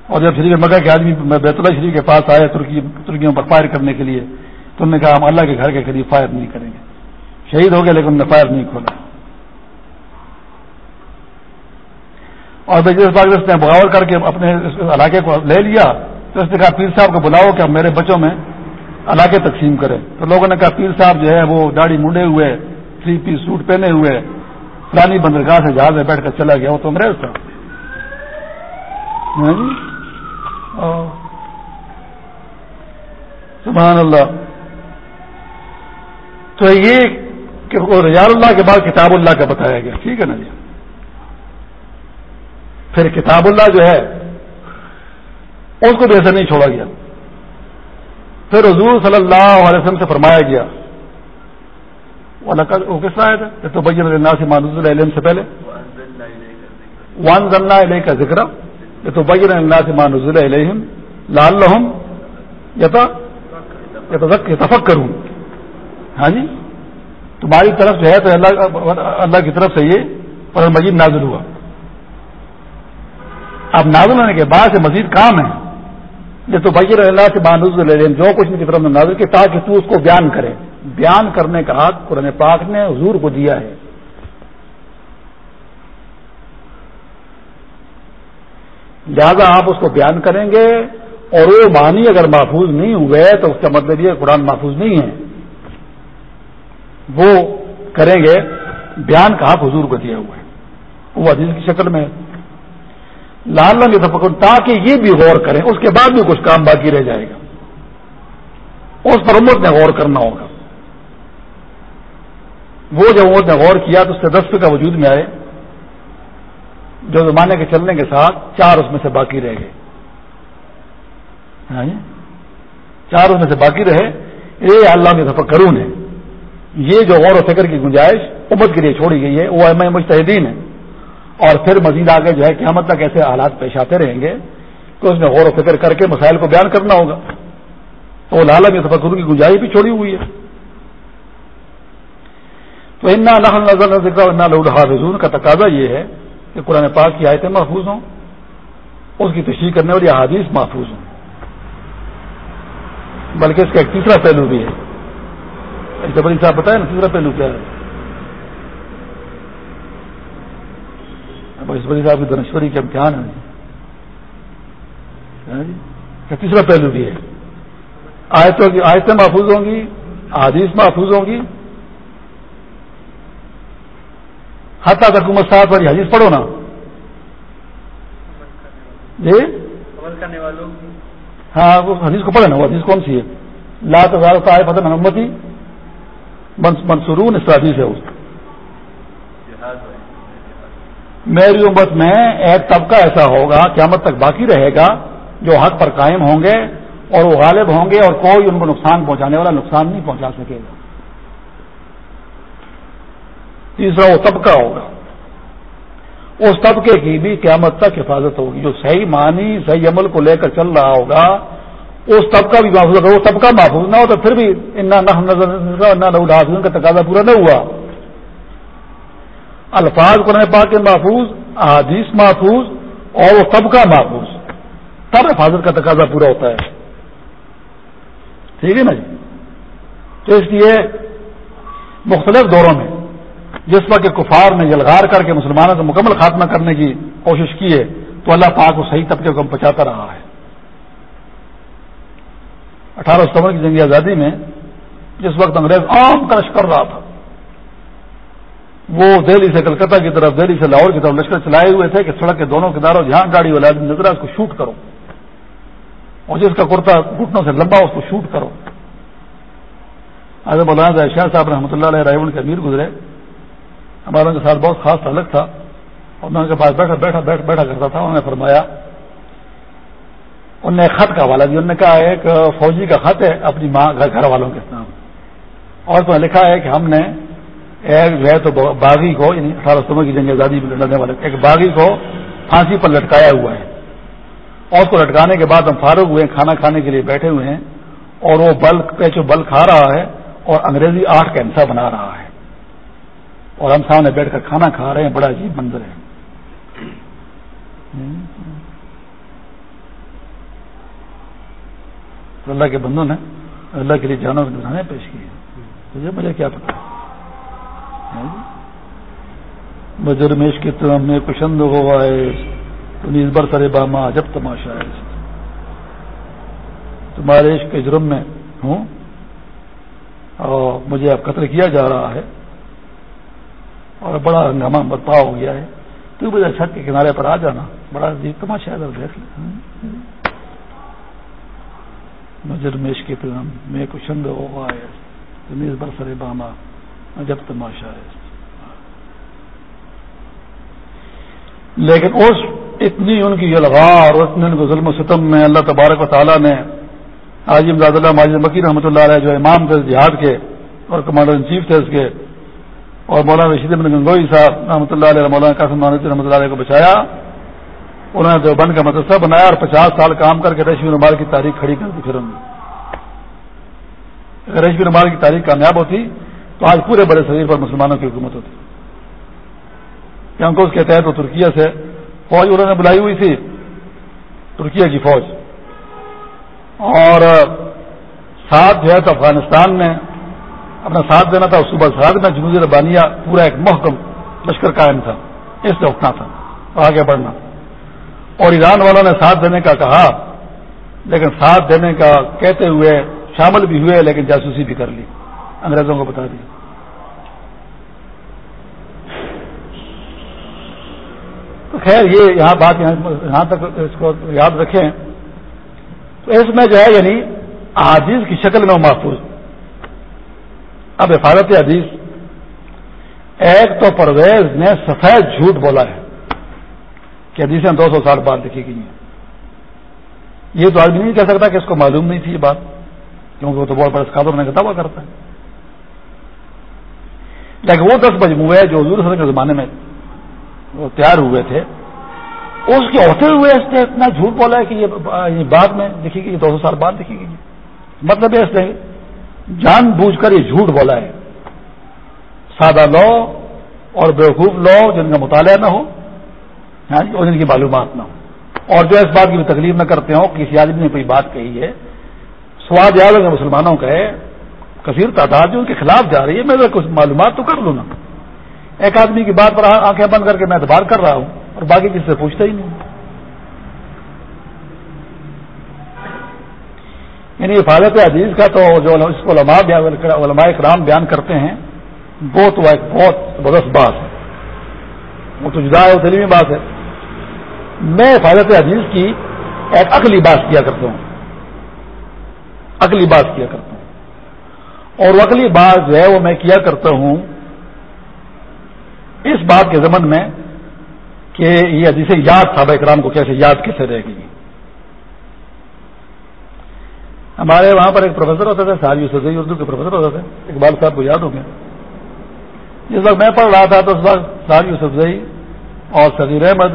S1: اور جب شریف مکہ کے آدمی بیت اللہ شریف کے پاس آئے ترکی ترکیوں پر فائر کرنے کے لیے، تو انہوں نے کہا ہم اللہ کے گھر کے قریب فائر نہیں کریں گے۔ شہید ہو گئے لیکن انہوں نے فائر نہیں کھولا۔ اور جس نے بغاور کر کے اپنے علاقے کو لے لیا، تو اس نے کہا پیر صاحب کو بلاؤ کہ میرے بچوں میں علاقے تقسیم کرے۔ تو لوگوں نے کہا پیر صاحب جو ہے وہ داڑھی منڈے ہوئے، تھری پیس سوٹ پہنے ہوئے، فلانی بندرگاہ سے جہاز میں بیٹھ کر چلا گیا، وہ تو انگریز ہاں جی؟ تھا سبحان اللہ۔ تو یہ کہ رجال اللہ کے بعد کتاب اللہ کا بتایا گیا، ٹھیک ہے نا جی؟ پھر کتاب اللہ جو ہے، اس کو بھی ایسا نہیں چھوڑا گیا۔ پھر حضور صلی اللہ علیہ وسلم سے فرمایا گیا وہ کس طرح ہے تو بین اللہ سے مانوز علم سے پہلے وان ضلع علیہ کا ذکر یہ تو بین اللہ سے مانوز علیہم لال لحم یا تو تفق کروں ہاں جی؟ تمہاری طرف جو ہے تو اللہ اللہ کی طرف سے یہ پر مجید نازل ہوا۔ اب نازل ہونے کے بعد سے مزید کام ہے۔ یہ تو بغیر اللہ سے بانوز لے لیں، جو کچھ کی طرف نازل کی، تاکہ تو اس کو بیان کرے۔ بیان کرنے کا حق قرآن پاک نے حضور کو دیا ہے۔ لہذا آپ اس کو بیان کریں گے اور وہ معنی اگر محفوظ نہیں ہوئے تو اس کا مطلب یہ قرآن محفوظ نہیں ہے۔ وہ کریں گے، بیان کا حق حضور کو دیا ہوا ہے۔ وہ عزیز کی شکل میں لال لنگ تفکر تاکہ یہ بھی غور کریں، اس کے بعد بھی کچھ کام باقی رہ جائے گا۔ اس پر امت نے غور کرنا ہوگا۔ وہ جب امت نے غور کیا تو اس سے دست کا وجود میں آئے۔ جو زمانے کے چلنے کے ساتھ چار اس میں سے باقی رہ گئے۔ ہاں جی؟ چار اس میں سے باقی رہے۔ یہ اللہ میں تفکرون ہے یہ جو غور و فکر کی گنجائش امت کے لیے چھوڑی گئی ہے۔ وہ ایم مشتحدین ہے اور پھر مزید آگے جو ہے قیامت تک ایسے حالات پیش آتے رہیں گے تو اس میں غور و فکر کر کے مسائل کو بیان کرنا ہوگا۔ تو لالہ میں تفکر کی گنجائش بھی چھوڑی ہوئی ہے۔ تو ان نظر حافظ کا تقاضا یہ ہے کہ قرآن پاک کی آیتیں محفوظ ہوں، اس کی تشریح کرنے والی احادیث محفوظ ہوں۔ بلکہ اس کا ایک تیسرا پہلو بھی ہے۔ جبری صاحب بتائیں نا، تیسرا پہلو کیا ہے؟ اور اس بڑی صاحب کی دنشوری کے امتحان ہے ہاں جی؟ تیسرا پہلو بھی ہے۔ آیتوں کی آیتیں محفوظ ہوں گی حادیث محفوظ ہوں گی۔ حتیٰ حکومت سات والی حدیث پڑھو نا۔ جی؟ ہاں وہ حدیث کو پڑھے نا، وہ حدیث کون سی ہے؟ لا تو فتح محمتی منصورون اس حدیث ہے اس۔ کا میری امت میں ایک طبقہ ایسا ہوگا قیامت تک باقی رہے گا جو حق پر قائم ہوں گے اور وہ غالب ہوں گے اور کوئی ان کو نقصان پہنچانے والا نقصان نہیں پہنچا سکے گا تیسرا وہ طبقہ ہوگا اس طبقے کی بھی قیامت تک حفاظت ہوگی جو صحیح معنی صحیح عمل کو لے کر چل رہا ہوگا اس طبقہ بھی محفوظ ہوگا وہ طبقہ محفوظ نہ ہو تو پھر بھی نہ کا تقاضا پورا نہ ہوا الفاظ قرآن پاک کے محفوظ، احادیث محفوظ اور وہ طبقہ محفوظ۔ تب حفاظت کا تقاضا پورا ہوتا ہے۔ ٹھیک ہے نا جی؟ تو اس لیے مختلف دوروں میں جس وقت کفار نے یلغار کر کے مسلمانوں سے مکمل خاتمہ کرنے کی کوشش کی ہے، تو اللہ پاک کو صحیح طبقے کو پہنچاتا رہا ہے۔ اٹھارہ ستمبر کی جنگی آزادی میں جس وقت انگریز عام کرش کر رہا تھا وہ دہلی سے کلکتہ کی طرف، دہلی سے لاہور کی طرف لشکر چلائے ہوئے تھے کہ سڑک کے دونوں کناروں جہاں گاڑی والا نظر اس کو شوٹ کرو۔ اور جس کا کرتا گھٹنوں سے لمبا، اس کو شوٹ کرو۔ آج مولانا شاہ صاحب رحمۃ اللہ علیہ رائے کے امیر گزرے۔ ہمارا ان کے ساتھ بہت خاص تعلق تھا۔ اور میں ان کے پاس بیٹھا بیٹھا بیٹھا کرتا تھا، انہوں نے فرمایا، انہوں نے خط کا حوالہ دیا۔ انہوں نے کہا، ایک فوجی کا خط ہے، اپنی ماں گھر والوں کے نام۔ اور اس میں لکھا ہے کہ ہم نے ایک جو ہے تو باغی کو یعنی اٹھارہ سو کی جنگ آزادی میں لڑنے والے ایک باغی کو پھانسی پر لٹکایا ہوا ہے۔ اور اس کو لٹکانے کے بعد ہم فارغ ہوئے ہیں، کھانا کھانے کے لیے بیٹھے ہوئے ہیں۔ اور وہ بل پیچو بل کھا رہا ہے اور انگریزی آٹھ کا انسا بنا رہا ہے۔ اور ہم سامنے بیٹھ کر کھانا کھا رہے ہیں، بڑا عجیب منظر ہے۔ اللہ کے بندوں نے اللہ کے لیے جانور نظانے پیش کیے۔ مجھے کیا پتا۔ بجرمیش کی طرح میں کشند ہوا ہے تو نیز بر باما، جب تماشا ہے۔ تمہارے عشق کے جرم میں ہوں۔ اور مجھے اب قتل کیا جا رہا ہے۔ اور بڑا ہنگامہ برپا ہو گیا ہے۔ تو مجھے چھت کے کنارے پر آ جانا۔ بڑا عجیب تماشا ہے۔ دیکھ لیں۔ مجرمیش کی طرح میں کشند ہوا ہے تو نیز بر باما۔ جب تماشا ہے۔ لیکن اس اتنی ان کی یلغار اور اتنی ان کو ظلم و ستم میں اللہ تبارک و تعالیٰ نے عاجم امداد اللہ، ماجد مکی رحمۃ اللہ علیہ جو امام تھے جہاد کے اور کمانڈر ان چیف تھے اس کے، اور مولانا رشید بن گنگوئی صاحب رحمۃ اللہ علیہ مولانا قاسم مانتی رحمۃ اللہ علیہ کو بچایا۔ انہوں نے دیوبند کا مدرسہ بنایا اور پچاس سال کام کر کے ریشمی نمال کی تاریخ کھڑی کر دی۔ پھر اگر ریشمی نمال کی تاریخ کامیاب ہوتی تو آج پورے بڑے شریر پر مسلمانوں کی حکومت ہوتی اس کے تحت وہ ترکیہ سے فوج انہوں نے بلائی ہوئی تھی؟ ترکیہ کی فوج۔ اور ساتھ جو ہے تو افغانستان میں اپنا ساتھ دینا تھا صوبہ سرحد میں جنوبی ربانیہ پورا ایک محکم لشکر قائم تھا۔ اس سے اٹھنا تھا آگے بڑھنا۔ اور ایران والوں نے ساتھ دینے کا کہا، لیکن ساتھ دینے کا کہتے ہوئے شامل بھی ہوئے، لیکن جاسوسی بھی کر لی۔ انگریزوں کو بتا دیا۔ تو خیر، یہ یہاں بات یہاں تک اس کو یاد رکھیں۔ تو اس میں جو ہے یعنی حدیث کی شکل میں محفوظ۔ اب حفاظت حدیث۔ ایک تو پرویز نے سفید جھوٹ بولا ہے، کہ حدیثیں دو سو سال بعد لکھی گئی ہیں۔ یہ تو آدمی نہیں کہہ سکتا کہ اس کو معلوم نہیں تھی یہ بات، کیونکہ وہ تو بہت بڑا اسکالر نے دعویٰ کرتا ہے۔ لیکن وہ دس مجموعے جو حضور صلی کے زمانے میں تیار ہوئے تھے، اس کے ہوتے ہوئے اس نے اتنا جھوٹ بولا ہے کہ یہ بعد میں لکھی گئی دو سو سال بعد لکھی گئی۔ مطلب ہے اس نے جان بوجھ کر یہ جھوٹ بولا ہے۔ سادہ لو اور بیوقوف لو جن کا مطالعہ نہ ہو ہاں جی، اور جن کی معلومات نہ ہو۔ اور جو اس بات کی تکلیف نہ کرتے ہوں، کسی آدمی نے کوئی بات کہی ہے، سواد یاد اگر مسلمانوں کا ہے کثیر تعداد جو ان کے خلاف جا رہی ہے، میں کچھ معلومات تو کر لوں نا۔ ایک آدمی کی بات پر آنکھیں بند کر کے میں اعتبار کر رہا ہوں اور باقی کسی سے پوچھتا ہی نہیں۔ یعنی حفاظت عزیز کا تو جو اس کو علماء علماء کرام بیان کرتے ہیں، وہ تو ایک بہت زبردست بات ہے۔ وہ تو جدا ہے وہ دلی میں بات ہے۔ میں حفاظت عزیز کی ایک عقلی بات کیا کرتا ہوں۔ عقلی بات کیا کرتا ہوں۔ اور اگلی بات جو ہے وہ میں کیا کرتا ہوں اس بات کے زمن میں کہ یہ جسے یاد تھا اکرام کو کیسے یاد کیسے رہے گی ہمارے وہاں پر ایک پروفیسر ہوتا تھا ساری سزئی اردو کے پروفیسر ہوتا تھا۔ اقبال صاحب کو یاد ہو گیا۔ جس وقت میں پڑھ رہا تھا تو اس وقت ساری یوسفزئی اور سزیر احمد،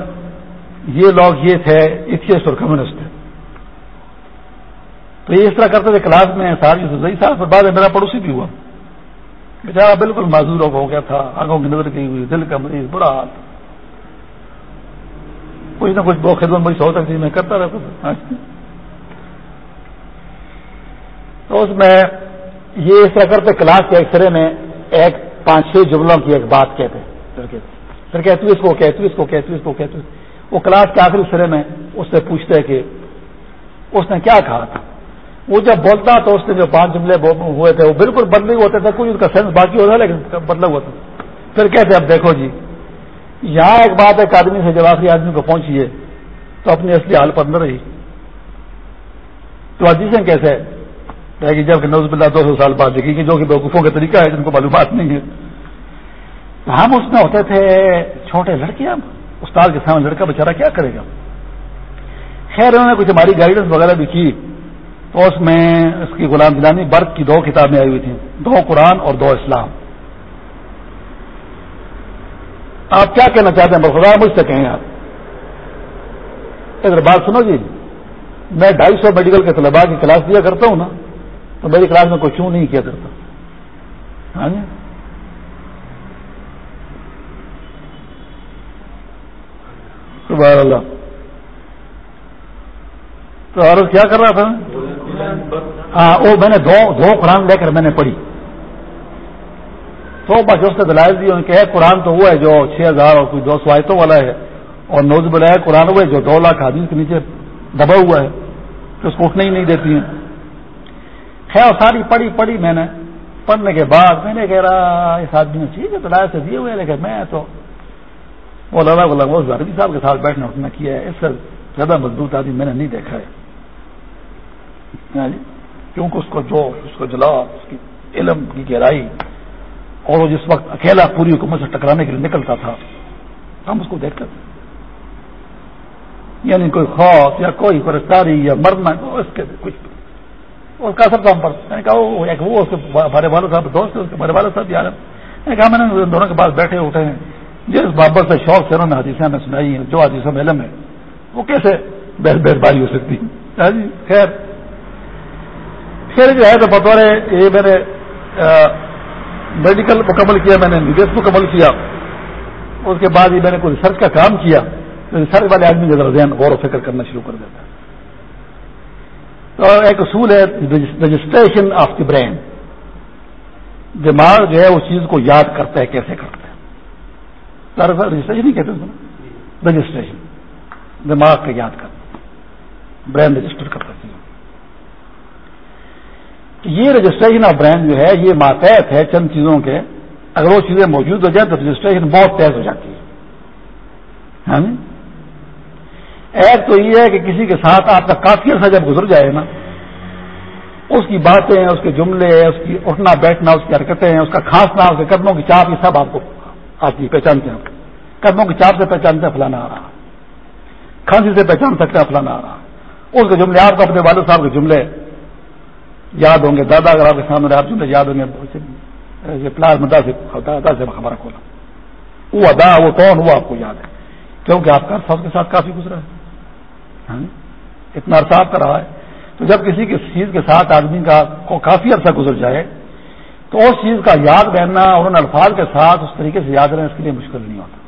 S1: یہ لوگ یہ تھے، ایتھیسٹ اور کمیونسٹ۔ تھے یہ اس طرح کرتے تھے کلاس میں ساری یوسفزئی صاحب بعد میں میرا پڑوسی بھی ہوا۔ بیچارا بالکل معذور ہو گیا تھا، آنکھوں کی نظر کی ہوئی، دل کا مریض بڑا حال۔ کچھ نہ کچھ دو خدمت مجھ سے ہو سکتی میں کرتا رہتا تھا۔ ہاں جی۔ تو اس میں یہ اس طرح کرتے، کلاس کے ایک سرے میں ایک پانچ چھ جملوں کی ایک بات کہتے۔ پھر کہتے اس کو کہتے اس کو کہتے اس کو کہتے۔ وہ کلاس کے آخری سرے میں اس سے پوچھتے کہ اس نے کیا کہا تھا؟ وہ جب بولتا تو اس نے جو پانچ جملے ہوئے تھے وہ بالکل بدلے ہوتے تھے کچھ اس کا سینس باقی ہوتا لیکن بدلا ہوا تھا۔ پھر کہتے اب دیکھو جی یہاں ایک بات ایک آدمی سے جب آخری آدمی کو پہنچیے، تو اپنی اصلی حال پر نہ رہی۔ تو سے کیسے ہے کہ جب نوز بلّہ دو سو سال بعد دیکھی کہ جو کہ بیوقوفوں کا طریقہ ہے، جن کو معلومات نہیں ہے۔ ہم اس میں ہوتے تھے، چھوٹے لڑکے اب استاد کے سامنے لڑکا بیچارہ کیا کرے گا؟ خیر، انہوں نے کچھ ہماری گائیڈنس وغیرہ بھی کی۔ تو اس میں اس کی غلام دلانی برق کی دو کتابیں آئی ہوئی تھیں، دو قرآن اور دو اسلام۔ آپ کیا کہنا چاہتے ہیں؟ بخدا، مجھ سے کہیں آپ۔ اگر بات سنو جی میں ڈھائی سو میڈیکل کے طلباء کی کلاس دیا کرتا ہوں نا، تو میری کلاس میں کوئی چون نہیں کیا کرتا؟ ہاں جی؟ اللہ۔ تو عرض کیا کر رہا تھا؟ وہ میں نے دو دو قرآن لے کر میں نے پڑھی۔ تو بس اس نے دلائل دی کہ قرآن تو وہ ہے جو چھ ہزار اور کوئی دو سو آیتوں والا ہے، اور نوز بلایا قرآن وہ ہے جو دو لاکھ آدمی کے نیچے دبا ہوا ہے تو اس کو اٹھنے ہی نہیں دیتی ہیں۔ خیر، ساری پڑھی پڑھی میں نے۔ پڑھنے کے بعد میں نے کہہ رہا اس آدمی نے ٹھیک ہے، دلائل سے دیے ہوئے لیکن میں تو وہ لڑا بولا وہ زاروی صاحب کے ساتھ بیٹھنا اٹھنا کیا ہے۔ اس سے زیادہ مضبوط آدمی میں نے نہیں دیکھا ہے۔ جی؟ کیونکہ اس کو جو اس کو جلا، اس کی علم کی گہرائی، اور وہ جس وقت اکیلا پوری حکومت سے ٹکرانے کے لیے نکلتا تھا، ہم اس کو دیکھتے تھے۔ یعنی کوئی خوف یا کوئی گرفتاری یا مرنا، اس کے کچھ۔ اس کا اثر تھا ہم پر، میں نے کہا، وہ ایک وہ ہمارے والد صاحب، دوست ہے ہمارے والد صاحب یار میں نے کہا، میں نے دونوں کے پاس بیٹھے، اٹھے۔ ہیں جس بابر سے شوق سے انہوں نے حدیثیں میں سنائی ہیں، جو حدیث میں علم ہے وہ کیسے بحث بحث باری ہو سکتی جی، خیر۔ پھر جو ہے تو بطور یہ میں نے میڈیکل مکمل کیا، میں نے نویس مکمل کیا. اس کے بعد یہ میں نے کوئی ریسرچ کا کام کیا. تو ریسرچ والے آدمی ذرا ذہن، غور و فکر کرنا شروع کر دیتا. تو ایک اصول ہے رجسٹریشن آف دی برین دماغ جو ہے اس چیز کو یاد کرتا ہے، کیسے کرتا ہے. رجسٹریشن نہیں کہتے رجسٹریشن دماغ کا یاد کرتا برین رجسٹر کرتا ہے. یہ رجسٹریشن آف برین جو ہے، یہ ماتحت ہے چند چیزوں کے۔ اگر وہ چیزیں موجود ہو جائیں تو رجسٹریشن بہت تیز ہو جاتی ہے۔ ہاں جی؟ ایک تو یہ ہے کہ کسی کے ساتھ آپ کا کافی عرصہ جب گزر جائے نا، اس کی باتیں، اس کے جملے، اس کی اٹھنا، بیٹھنا، اس کی حرکتیں، اس کا کھانسنا اس کے قدموں کی چاپ، یہ سب آپ کو آتی پہچانتے ہیں قدموں کی چاپ سے پہچانتے ہیں فلانا آ رہا کھانسی سے پہچان سکتے ہیں فلانا آ رہا اس کے جملے، آپ کو اپنے والد صاحب کے جملے یاد ہوں گے، دادا اگر آپ کے سامنے آپ جملے یاد ہوں گے۔ پلاس مدا سے خبر کھولا۔ وہ ادا، وہ کون، وہ آپ کو یاد ہے۔ کیونکہ آپ کا عرصہ اس کے ساتھ کافی گزرا ہے۔ ہاں؟ اتنا عرصہ آپ کا رہا ہے۔ تو جب کسی چیز کے ساتھ آدمی کا کو کافی عرصہ گزر جائے، تو اس چیز کا یاد رہنا اور ان الفاظ کے ساتھ اس طریقے سے یاد رہنا اس کے لیے مشکل نہیں ہوتا۔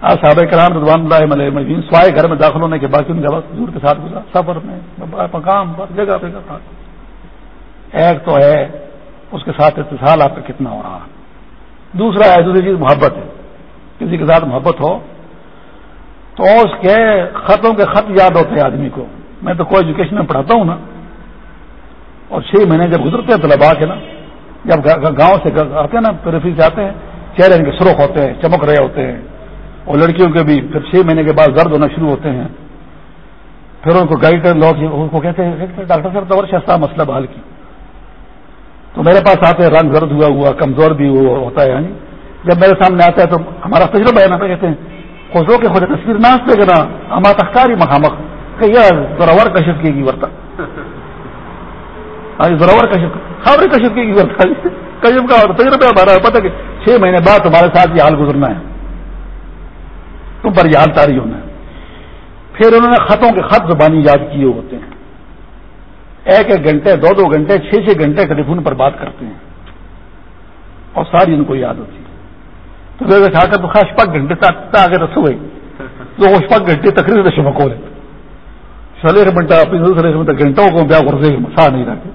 S1: آج صحابہ کرام رضوان اللہ علیہ مجین سوائے گھر میں داخل ہونے کے بعد ان کا وقت حضور کے ساتھ گزرا، سفر میں، مقام پر جگہ پہ ایک تو ہے، اس کے ساتھ اتصال آپ کا کتنا ہو رہا۔ دوسرا ہے، دوسری چیز محبت ہے۔ کسی کے ساتھ محبت ہو تو اس کے خطوں کے خط یاد ہوتے ہیں آدمی کو۔ میں تو کوئی ایجوکیشن میں پڑھاتا ہوں نا۔ اور چھ مہینے جب گزرتے ہیں طلبا کے نا، جب گاؤں سے آتے ہیں نا پیرفری سے آتے ہیں، چہرے ان کے سرخ ہوتے ہیں، چمک رہے ہوتے ہیں۔ اور لڑکیوں کے بھی پھر چھ مہینے کے بعد درد ہونا شروع ہوتے ہیں۔ پھر ان کو گائڈ کر لوگ ان کو کہتے ہیں، ڈاکٹر صاحب تو شاستہ مسئلہ بحال کی تو میرے پاس آتے ہیں، رنگ زرد ہوا ہوا، کمزور بھی ہوتا ہے یعنی جب میرے سامنے آتا ہے تو ہمارا تجربہ ہے نا کہتے ہیں خوشوں کے خود تصویر ناچتے کہ نا ہمارا تختاری مخامخ۔ کہ یہ زراور کشف کی گی ورتا ہاں، زراور کشف خبر کشف کی گی ورتا کشف کا تجربہ ہمارا پتہ کہ چھ مہینے بعد تمہارے ساتھ یہ حال گزرنا ہے۔ تم پر حال تاری ہونا ہے۔ پھر انہوں نے خطوں کے خط زبانی یاد کیے ہوتے ہیں۔ ایک ایک گھنٹے دو دو گھنٹے چھ چھ گھنٹے ٹیلی فون پر بات کرتے ہیں۔ اور ساری ان کو یاد ہوتی ہے۔ تو تو خاص پاک گھنٹے آگے رسو گئی تو اس پاک گھنٹے تقریر سے مکو رہے سلے منٹا سلے سے گھنٹوں کو بیا کر دے سا نہیں رکھے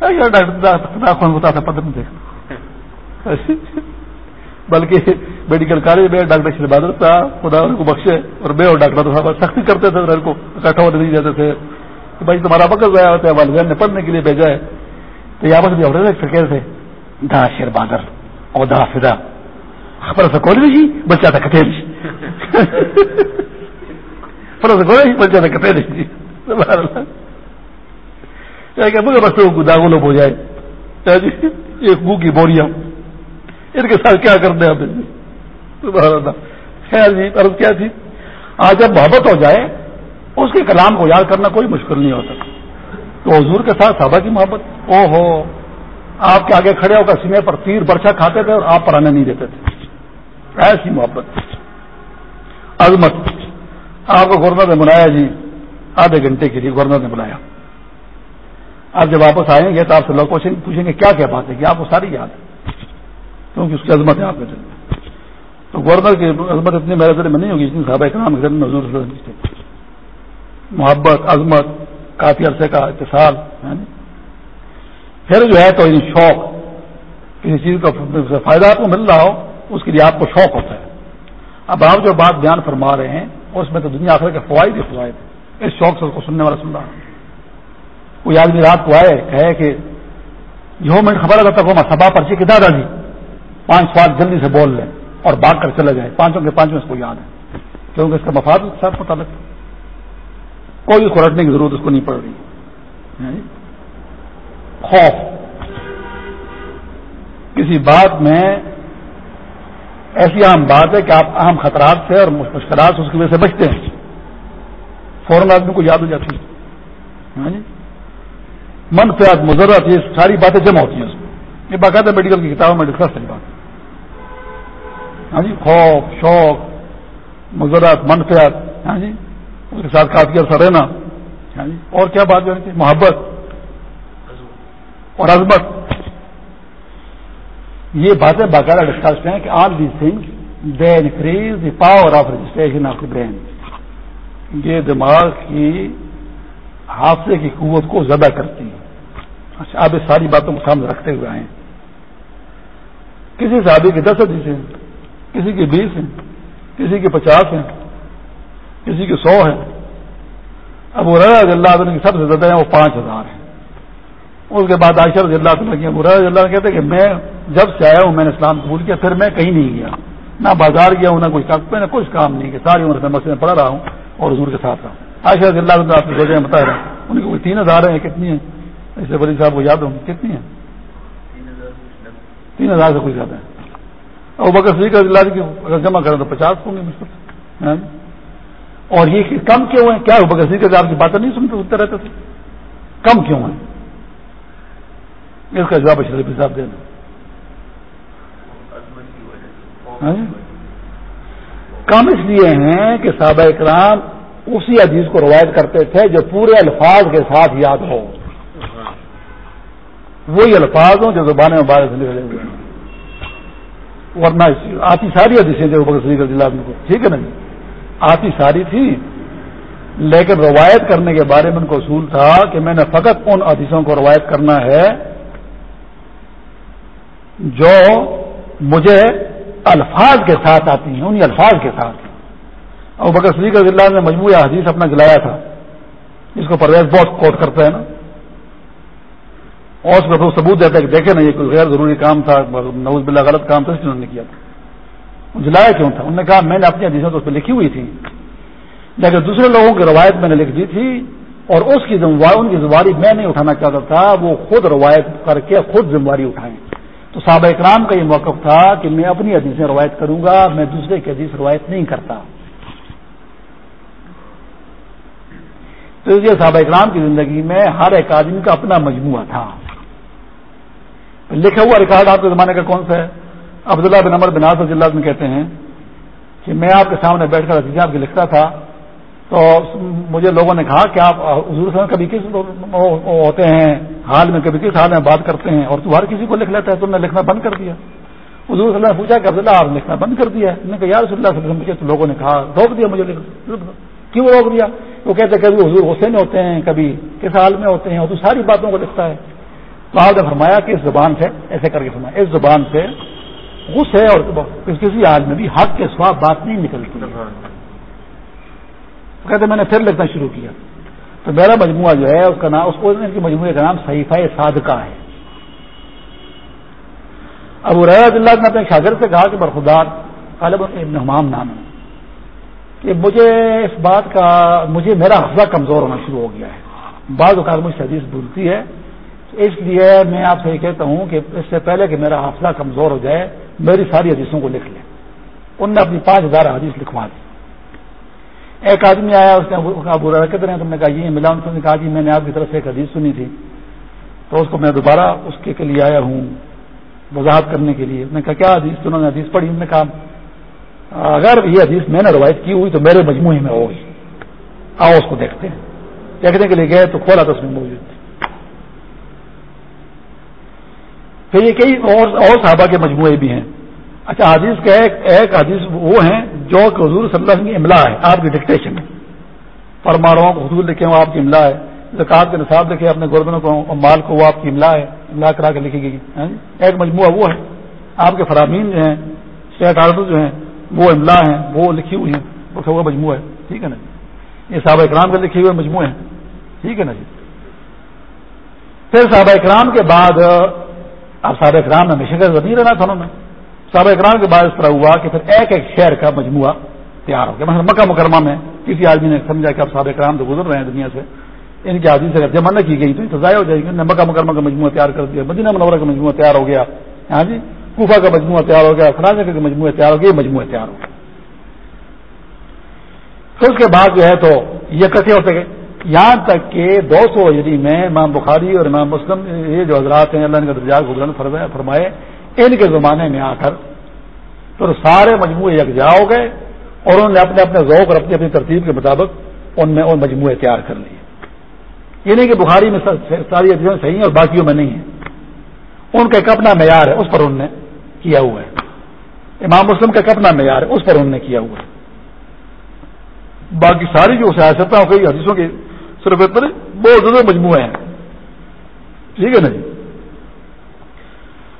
S1: ڈاکٹر ہوتا تھا پتہ نہیں دیکھا بلکہ میڈیکل کالج میں ڈاکٹر شری بہادر تھا، خدا ان کو بخشے اور میں اور ڈاکٹر صاحب سختی کرتے تھے ان کو، اکٹھا ہونے نہیں دیتے تھے۔ کہ بھائی تمہارا وقت ضائع ہوتا ہے والدین نے پڑھنے کے لیے بھیجا ہے۔ تو یہ آپس بھی ہو رہے تھے تھے۔ دا شیر بادر اور دا فدا خبر سے کھول جی بچہ تھا کتے جی فرض سے کھولے بچہ تھا کتے جی مجھے بس کو داغلو ہو جائے۔ ایک جی، منہ کی بوریاں، ان کے ساتھ کیا کرتے ہیں خیر جی عرض کیا تھی؟ آج جب محبت ہو جائے، اس کے کلام کو یاد کرنا کوئی مشکل نہیں ہوتا۔ تو حضور کے ساتھ صحابہ کی محبت۔ او ہو آپ کے آگے کھڑے ہو کر سینے پر تیر برچا کھاتے تھے اور آپ پر آنے نہیں دیتے تھے۔ ایسی محبت۔ عظمت۔ آپ کو گورنر نے بلایا جی۔ آدھے گھنٹے کے لیے گورنر نے بلایا آپ جب واپس آئیں گے تو آپ سے لوگ پوچھیں گے کیا کیا بات ہے؟ کہ آپ کو ساری یاد ہے۔ کیونکہ اس کی عظمت ہے آپ کے دل تو گورنر کی عظمت اتنی میرے دل میں نہیں ہوگی اتنی صحابہ کرام کے میں حضور تھے محبت، عظمت، کافی عرصے کا اتصال پھر جو ہے تو شوق، کسی چیز کا فائدہ آپ کو مل رہا ہو، اس کے لیے آپ کو شوق ہوتا ہے۔ اب آپ جو بات بیان فرما رہے ہیں، اس میں تو دنیا آخر کے فوائد ہی فوائد اس شوق سے اس کو سننے والا سن رہا ہوں۔ کوئی آدمی رات کو آئے، کہے کہ جو منٹ خبر اگر تک وہ سبا پرچی کی دادا جی پانچ سوال جلدی سے بول لیں۔ اور بھاگ کر چلے جائے پانچوں کے پانچوں اس کو یاد ہے۔ کیونکہ اس کا مفاد ساتھ پتہ لگتا ہے۔ کوئی کھرٹنے کی ضرورت اس کو نہیں پڑ رہی۔ یعنی خوف۔ کسی بات میں ایسی اہم بات ہے کہ آپ اہم خطرات سے اور مشکلات سے اس کی وجہ سے بچتے ہیں۔ فوراً آدمی کو یاد ہو جاتی ہے۔ یعنی منفیات مضرت، یہ ساری باتیں جمع ہوتی ہیں اس میں۔ یہ باقاعدہ میڈیکل کی کتابوں میں ڈسکس ہے۔ بات ہاں جی؟ خوف، شوق مضرت منفیات ہاں جی؟ اس کے ساتھ کافی عرصہ رہنا ہاں جی؟ اور کیا بات کرنی تھی محبت اور عظمت۔ یہ باتیں باقاعدہ ڈسکس ہیں کہ all these thing they increase the power of registration of brain یہ دماغ کی حادثے کی قوت کو زیادہ کرتی ہے۔ اچھا آپ اس ساری باتوں کو سامنے رکھتے ہوئے آئے کسی صحابی کے دس حدیث کسی کے بیس ہیں، کسی کے پچاس ہیں، کسی کے سو ہے اب وہ رضی اللہ عنہ کی سب سے زیادہ ہیں، وہ پانچ ہزار ہیں۔ اس کے بعد عائشہ رضی اللہ عنہ کی، ابو رضی اللہ کہتے ہیں کہ میں جب سے آیا ہوں، میں نے اسلام قبول کیا، پھر میں کہیں نہیں گیا۔ نہ بازار گیا ہوں، نہ کچھ کام، میں نے کچھ کام نہیں کیا، ساری عمر سے مسئلے پڑھ رہا ہوں اور حضور کے ساتھ رہا ہوں۔ عائشہ رضی اللہ عنہ آپ کی وجہ بتا رہا ہوں ان کی کوئی تین ہزار ہیں، کتنی ہیں؟ ایسے بلی صاحب کو یاد ہوں، کتنی ہیں؟ تین ہزار سے کچھ زیادہ ہے اور بکر صدیق رضی اللہ کی اگر جمع کریں تو پچاس ہوں گے مشکل؟ ہاں؟ اور یہ کم کیوں ہیں؟ کیا بغیر کے آپ کی باتیں نہیں سنتے سنتے رہتے تھے؟ کم کیوں ہیں؟ اس کا جواب شریف صاحب دینا ہاں؟ کم اس لیے ہیں کہ صحابہ اکرام اسی عزیز کو روایت کرتے تھے جو پورے الفاظ کے ساتھ یاد ہو۔ وہی الفاظ ہوں جو زبان میں بارے سے نکلے ہوئے ہیں۔ ورنہ آتی ساری حدیثیں جو بغیر صدیق رضی اللہ کو۔ ٹھیک ہے نا جی؟ آتی ساری تھی۔ لیکن روایت کرنے کے بارے میں ان کو اصول تھا کہ میں نے فقط ان حدیثوں کو روایت کرنا ہے جو مجھے الفاظ کے ساتھ آتی ہیں انہیں الفاظ کے ساتھ۔ اور بکر صدیق رضی اللہ نے مجموعہ حدیث اپنا جلایا تھا۔ جس کو پرویز بہت کوٹ کرتا ہے نا۔ اور اس پر ثبوت دیتا ہے کہ دیکھے نا، یہ کوئی غیر ضروری کام تھا نوز بلّہ غلط کام تھا، اس نے کیا تھا۔ جلایا کیوں تھا؟ انہوں نے کہا، میں نے اپنی حدیثیں تو اس پہ لکھی ہوئی تھی۔ لیکن دوسرے لوگوں کی روایت میں نے لکھ دی تھی اور اس کی ذمہ ان کی ذمہ داری میں نہیں اٹھانا چاہتا تھا، وہ خود روایت کر کے خود ذمہ داری اٹھائیں۔ تو صحابہ اکرام کا یہ موقف تھا کہ میں اپنی حدیثیں روایت کروں گا، میں دوسرے کی حدیث روایت نہیں کرتا۔ تو یہ صحابہ اکرام کی زندگی میں ہر ایک آدمی کا اپنا مجموعہ تھا۔ لکھا ہوا ریکارڈ آپ کے زمانے کا کون سا ہے؟ عبداللہ بن امر بن آصف اللہ میں کہتے ہیں کہ میں آپ کے سامنے بیٹھ کر حدیث آپ کی لکھتا تھا، تو مجھے لوگوں نے کہا کہ آپ حضور سے کبھی کس ہوتے ہیں، حال میں کبھی کس حال میں بات کرتے ہیں اور تو ہر کسی کو لکھ لیتا ہے تم نے لکھنا بند کر دیا۔ حضور صلی اللہ نے پوچھا کہ عبداللہ آپ نے لکھنا بند کر دیا؟ میں نے کہا یار صلی اللہ وسلم تو لوگوں نے کہا، روک دیا مجھے کیوں روک دیا؟ وہ کہتے ہیں کبھی حضور حسین ہوتے ہیں، کبھی کس حال میں ہوتے ہیں اور تو ساری باتوں کو لکھتا ہے۔ تو آپ نے فرمایا کہ اس زبان سے ایسے کر کے فرمایا، اس زبان سے غصے اور کسی حال میں بھی حق کے سواب بات نہیں نکلتی۔ کہتے میں نے پھر لکھنا شروع کیا۔ تو میرا مجموعہ جو ہے، اس کا نام اس کو مجموعے کا نام صحیفہ صادقہ ہے۔ اب وہ رحت اللہ نے اپنے شاگرد سے کہا کہ برخدار طالب ابن حمام نام ہے۔ کہ مجھے اس بات کا مجھے میرا حفظہ کمزور ہونا شروع ہو گیا ہے۔ بعض اوقات مجھ حدیث بھولتی ہے۔ اس لیے میں آپ سے یہ کہتا ہوں کہ اس سے پہلے کہ میرا حافظہ کمزور ہو جائے، میری ساری حدیثوں کو لکھ لیں۔ ان نے اپنی پانچ ہزار حدیث لکھوا دی۔ ایک آدمی آیا، اس نے کہا برا رہے تم نے کہا یہ ملا ان نے کہا جی میں نے آپ کی طرف سے ایک حدیث سنی تھی۔ تو اس کو میں دوبارہ اس کے لیے آیا ہوں وضاحت کرنے کے لیے۔ میں کہا، کیا حدیث انہوں نے حدیث پڑھی؟ انہوں نے کہا، اگر یہ حدیث میں نے روایت کی ہوئی تو میرے مجموعے میں ہوگی۔ آؤ اس کو دیکھتے ہیں۔ دیکھنے کے لیے گئے تو کھولا تو اس میں موجود تھی۔ پھر یہ کئی اور اور صحابہ کے مجموعے بھی ہیں۔ اچھا حدیث کا ایک ایک حدیث وہ ہیں جو کہ حضور صلی اللہ علیہ وسلم کی املا ہے، آپ کی ڈکٹیشن ہے۔ فرماروں کو حضور لکھے وہ آپ کی املا ہے۔ زکات کے نصاب لکھے اپنے گردنوں کو مال کو وہ آپ کی املا ہے۔ املا کرا کے لکھی گئی۔ ہاں جی؟ ایک مجموعہ وہ ہے۔ آپ کے فرامین جو ہیں، شیخ آردو جو ہیں، وہ املا ہیں، وہ لکھی ہوئی ہیں۔ وہ مجموعہ ہے۔ ٹھیک ہے نا جی؟ یہ صحابہ اکرام کے لکھے ہوئے مجموعے ہیں۔ ٹھیک ہے نا جی؟ پھر صحابہ اکرام کے بعد اب صحابہ اکرام میں ہمیشہ کا نہیں رہنا تھا انہوں نے۔ صحابہ اکرام کے بعد اس طرح ہوا کہ پھر ایک ایک شہر کا مجموعہ تیار ہو گیا۔ مثلا مکہ مکرمہ میں کسی آدمی نے سمجھا کہ اب صحابہ اکرام تو گزر رہے ہیں دنیا سے۔ ان کی آدمی سے اگر جمع نہ کی گئی تو ضائع ہو جائے گی۔ مکہ مکرمہ کا مجموعہ تیار کر دیا، مدینہ منورہ کا مجموعہ تیار ہو گیا۔ ہاں جی کوفہ کا مجموعہ تیار ہو گیا فراز کا مجموعہ تیار ہو گیا مجموعہ تیار ہو گیا۔ پھر اس کے بعد جو ہے تو یہ کٹھے ہوتے گئے۔ یہاں تک کہ دو سو ہجری میں امام بخاری اور امام مسلم، یہ جو حضرات ہیں، اللہ نے درجات گزرن فرمائے ان کے زمانے میں آ کر تو سارے مجموعے یکجا ہو گئے اور انہوں نے اپنے اپنے ذوق اور اپنی اپنی ترتیب کے مطابق ان میں ان مجموعے تیار کر لیے۔ یہ نہیں کہ بخاری میں ساری عزیزیں صحیح ہیں اور باقیوں میں نہیں ہیں۔ ان کا ایک اپنا معیار ہے، اس پر انہوں نے کیا ہوا ہے۔ امام مسلم کا ایک اپنا معیار ہے، اس پر انہوں نے کیا ہوا ہے۔ باقی ساری جو سیاستیں ہو گئی، حدیثوں کی صرف اتنے بہت زیادہ مجموعے ہیں۔ ٹھیک ہے نا جی؟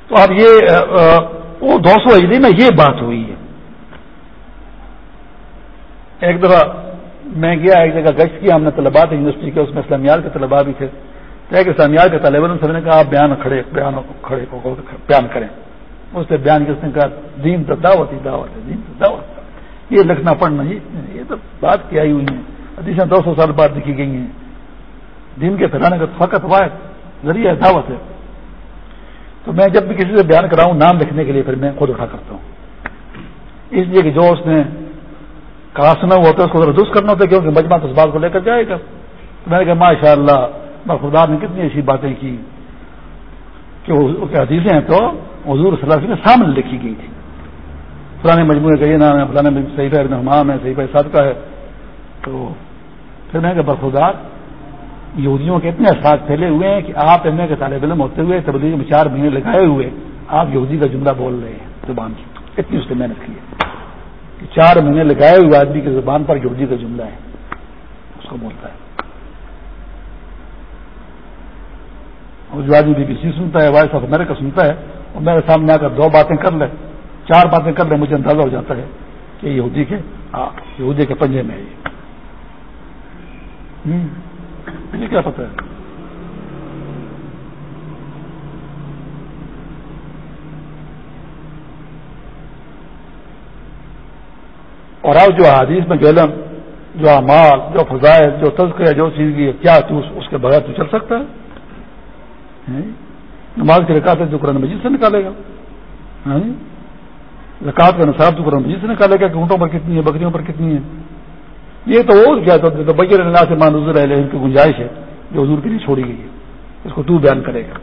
S1: تو اب یہ وہ دو سو اجلی میں یہ بات ہوئی ہے۔ ایک دفعہ میں گیا، ایک جگہ گشت کیا، ہم نے طلبات یونیورسٹی کے، اس میں اسلامیات کے طلبا بھی تھے۔ ایک اسلامیات کے طالب علم سب نے کہا، آپ بیان کھڑے بیان کھڑے، بیان کریں۔ اس نے بیان کس نے کہا، دین تو دعوت ہی دعوت ہے، دین تو دعوت۔ یہ لکھنا پڑھنا یہ تو بات کیا ہی ہوئی ہے۔ حدیثیں دو سو سال بعد لکھی گئی ہیں۔ دین کے پھیلانے کا فقط واحد ذریعہ دعوت ہے۔ تو میں جب بھی کسی سے بیان کراؤں نام لکھنے کے لیے، پھر میں خود اٹھا کرتا ہوں۔ اس لیے کہ جو اس نے کہا، سنا ہوا ہوتا ہے، اس کو ردوس کرنا ہوتا ہے، کیونکہ مجمع اس بات کو لے کر جائے گا۔ تو میں نے کہا ماشاء اللہ خدا نے کتنی ایسی باتیں کی کہ حدیثیں ہیں تو حضور صلی اللہ علیہ وسلم سامنے لکھی گئی تھی فلانے مجموعے کا یہ نام ہے فلانے صحیح ہے حمام ہے صحیح صادقہ ہے۔ تو پھر میں کہ برخودار یہودیوں کے اتنے اثرات پھیلے ہوئے ہیں کہ آپ ایم اے کے طالب علم ہوتے ہوئے تبدیلی میں چار مہینے لگائے ہوئے آپ یہودی کا جملہ بول رہے ہیں زبان کی۔ اتنی اس نے محنت کی ہے کہ چار مہینے لگائے ہوئے آدمی کی زبان پر یہودی کا جملہ ہے۔ اس کو بولتا ہے۔ اور جو آدمی بی بی سی سنتا ہے، وائس آف امریکہ سنتا ہے، اور میرے سامنے آ کر دو باتیں کر لے، چار باتیں کر لے، مجھے اندازہ ہو جاتا ہے کہ یہودی کے ہاں، یہودی کے پنجے میں ہے یہ کیا پتہ ہے؟ اور اب جو حدیث میں گیلم جو اعمال، جو فضائل، جو تذکر ہے جو چیز کی، کیا تو اس کے بغیر تو چل سکتا ہے؟ نماز کی رکاط ہے جو قرآن مجید سے نکالے گا۔ رکاط کا نصاب تو قرآن مجید سے نکالے گا کہ اونٹوں پر کتنی ہے، بکریوں پر کتنی ہے۔ یہ تو وہ کیا تو بکیر اللہ سے مان حضور ان کی گنجائش ہے جو حضور کے لیے چھوڑی گئی ہے۔ اس کو تو بیان کرے گا۔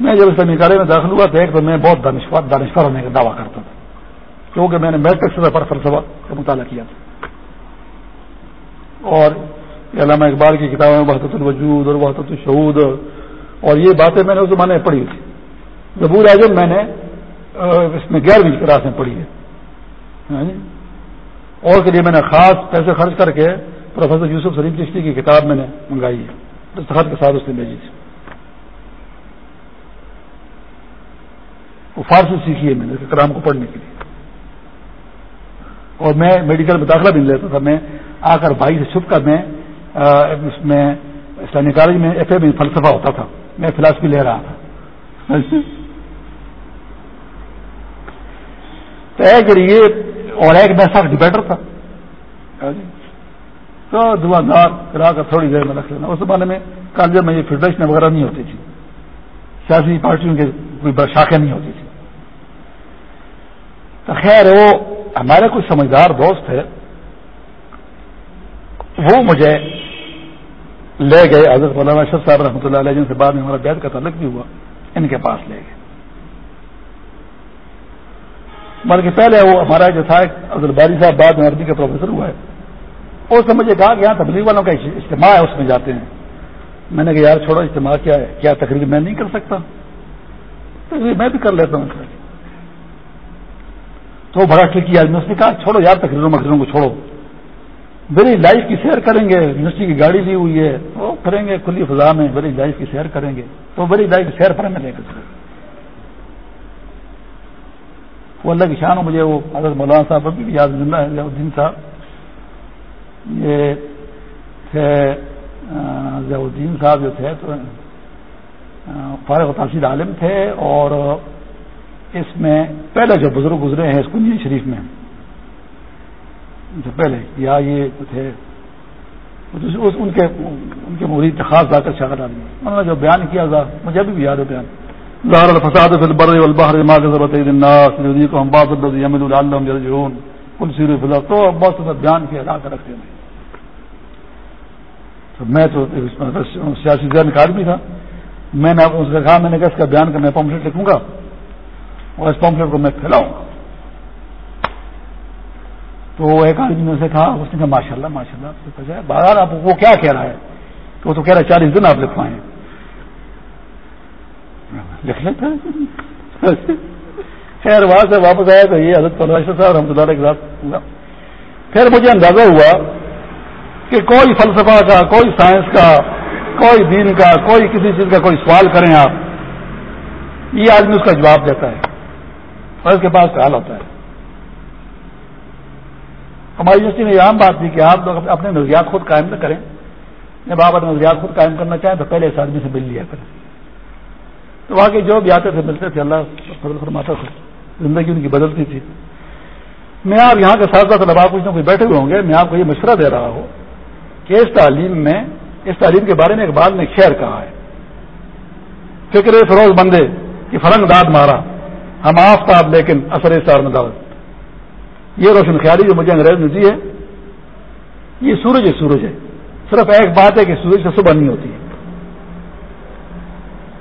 S1: میں جب اس نکالے میں داخل ہوا تو ایک تو میں بہت دانشور دانشور ہونے کا دعویٰ کرتا تھا۔ کیونکہ میں نے میٹرک سطح پر فلسفہ کا مطالعہ کیا تھا۔ اور علامہ اقبال کی کتابوں میں وحدت الوجود اور وحدت الشعود اور یہ باتیں میں نے اس زمانے میں پڑھی تھی۔ زبور اعظم میں نے اس میں گیارہویں کلاس میں پڑھی ہے۔ یعنی، اور کے لیے میں نے خاص پیسے خرچ کر کے پروفیسر یوسف سلیم چشتی کی کتاب میں نے منگائی ہے۔ دستخط کے ساتھ اس نے بھیجی تھی۔ وہ فارسی سیکھی ہے میں نے کلام کو پڑھنے کے لیے۔ اور میں میڈیکل میں داخلہ بھی نہیں لیتا تھا۔ میں آ کر بھائی سے چھپ کر میں اس میں اسلامی کالج میں ایف اے میں فلسفہ ہوتا تھا۔ میں فلاسفی لے رہا تھا۔ تو ایک یہ اور ایک میں سخت ڈبیٹر تھا۔ ہاں جی۔ تو دعا کرا کر تھوڑی دیر میں رکھ لینا۔ اس زمانے میں کالج میں یہ فیڈریشن وغیرہ نہیں ہوتی تھی، سیاسی پارٹیوں کی کوئی شاخیں نہیں ہوتی تھی۔ تو خیر، وہ ہمارے کچھ سمجھدار دوست ہے وہ مجھے لے گئے، حضرت مولانا اشرف صاحب رحمۃ اللہ علیہ جن سے بعد میں ہمارا بیت کا تعلق بھی ہوا، ان کے پاس لے گئے۔ بلکہ پہلے وہ ہمارا جو تھا، عبد الباری صاحب، بعد میں عربی کا پروفیسر ہوا ہے۔ اس نے مجھے کہا کہ یہاں تبلیغ والوں کا اجتماع ہے، اس میں جاتے ہیں۔ میں نے کہا، یار چھوڑو، اجتماع کیا ہے؟ کیا تقریر میں نہیں کر سکتا؟ تقریر میں بھی کر لیتا ہوں۔ تو بڑا ٹھیک آدمی اس نے کہا، چھوڑو یار تقریروں مقرروں کو چھوڑو۔ بڑی لائف کی سیر کریں گے۔ یونیورسٹی کی گاڑی لی ہوئی ہے، وہ کریں گے، کھلی فضا میں بڑی لائف کی سیر کریں گے۔ تو بڑی لائف کی سیر پر میں لے کر وہ اللہ کی شان مجھے وہ حضرت مولانا صاحب ابھی بھی یاد زندہ ہے الدین صاحب۔ یہ تھے ضیاء الدین صاحب جو تھے، تو فارغ و عالم تھے، اور اس میں پہلے جو بزرگ گزرے ہیں، اس کنجی شریف میں۔ جو پہلے یا یہ تھے۔ ان کے ان کے مرید خاص ذاکر شاگر آدمی۔ انہوں نے جو بیان کیا تھا، مجھے ابھی بھی یاد ہے بیان۔ ظاہر الفساد فی البر والبحر ما ضرورت الناس يذيقهم بعض الذي يعملون لعلهم يرجعون. کل سیر فضا تو بہت سارا بیان کیا لا رکھتے ہیں۔ تو میں تو سیاسی ذہن کا آدمی تھا۔ میں نے اس کا کہا، میں نے کہا اس کا بیان کر میں پمفلٹ لکھوں گا اور اس پمفلٹ کو میں پھیلاؤں گا۔ تو ایک آدمی نے اسے کہا، اس نے کہا ماشاء اللہ ماشاء اللہ بازار آپ وہ کیا کہہ رہا ہے؟ تو وہ تو کہہ رہا ہے، چالیس دن آپ لکھوائیں خیر، وہاں سے واپس آیا تو یہ حضرت صاحب، رحمۃ اللہ کے ساتھ پھر مجھے اندازہ ہوا کہ کوئی فلسفہ کا، کوئی سائنس کا، کوئی دین کا، کوئی کسی چیز کا کوئی سوال کریں آپ، یہ آدمی اس کا جواب دیتا ہے۔ اور اس کے پاس خیال ہوتا ہے۔ ہماری یونیورسٹی میں یہ عام بات تھی کہ آپ لوگ اپنے نظریات خود قائم نہ کریں۔ جب آپ اپنے نظریات خود قائم کرنا چاہیں تو پہلے اس آدمی سے مل لیا کریں۔ تو وہاں کے جو بھی آتے تھے، ملتے تھے، اللہ فضل فرماتا تھا۔ زندگی ان کی بدلتی تھی۔ میں آپ یہاں کے ساتھ ساتھ آپ کچھ نہ کچھ بیٹھے ہوئے ہوں گے؟ میں آپ کو یہ مشورہ دے رہا ہوں کہ اس تعلیم میں، اس تعلیم کے بارے میں ایک نے خیر کہا ہے۔ فکر فروغ بندے کہ فرنگ داد مارا، ہم آفتاب لیکن اثر سار میں دعوت یہ روشن خیالی جو مجھے انگریز نے دی ہے، یہ سورج ہے سورج ہے۔ صرف ایک بات ہے کہ سورج سے صبح نہیں ہوتی ہے۔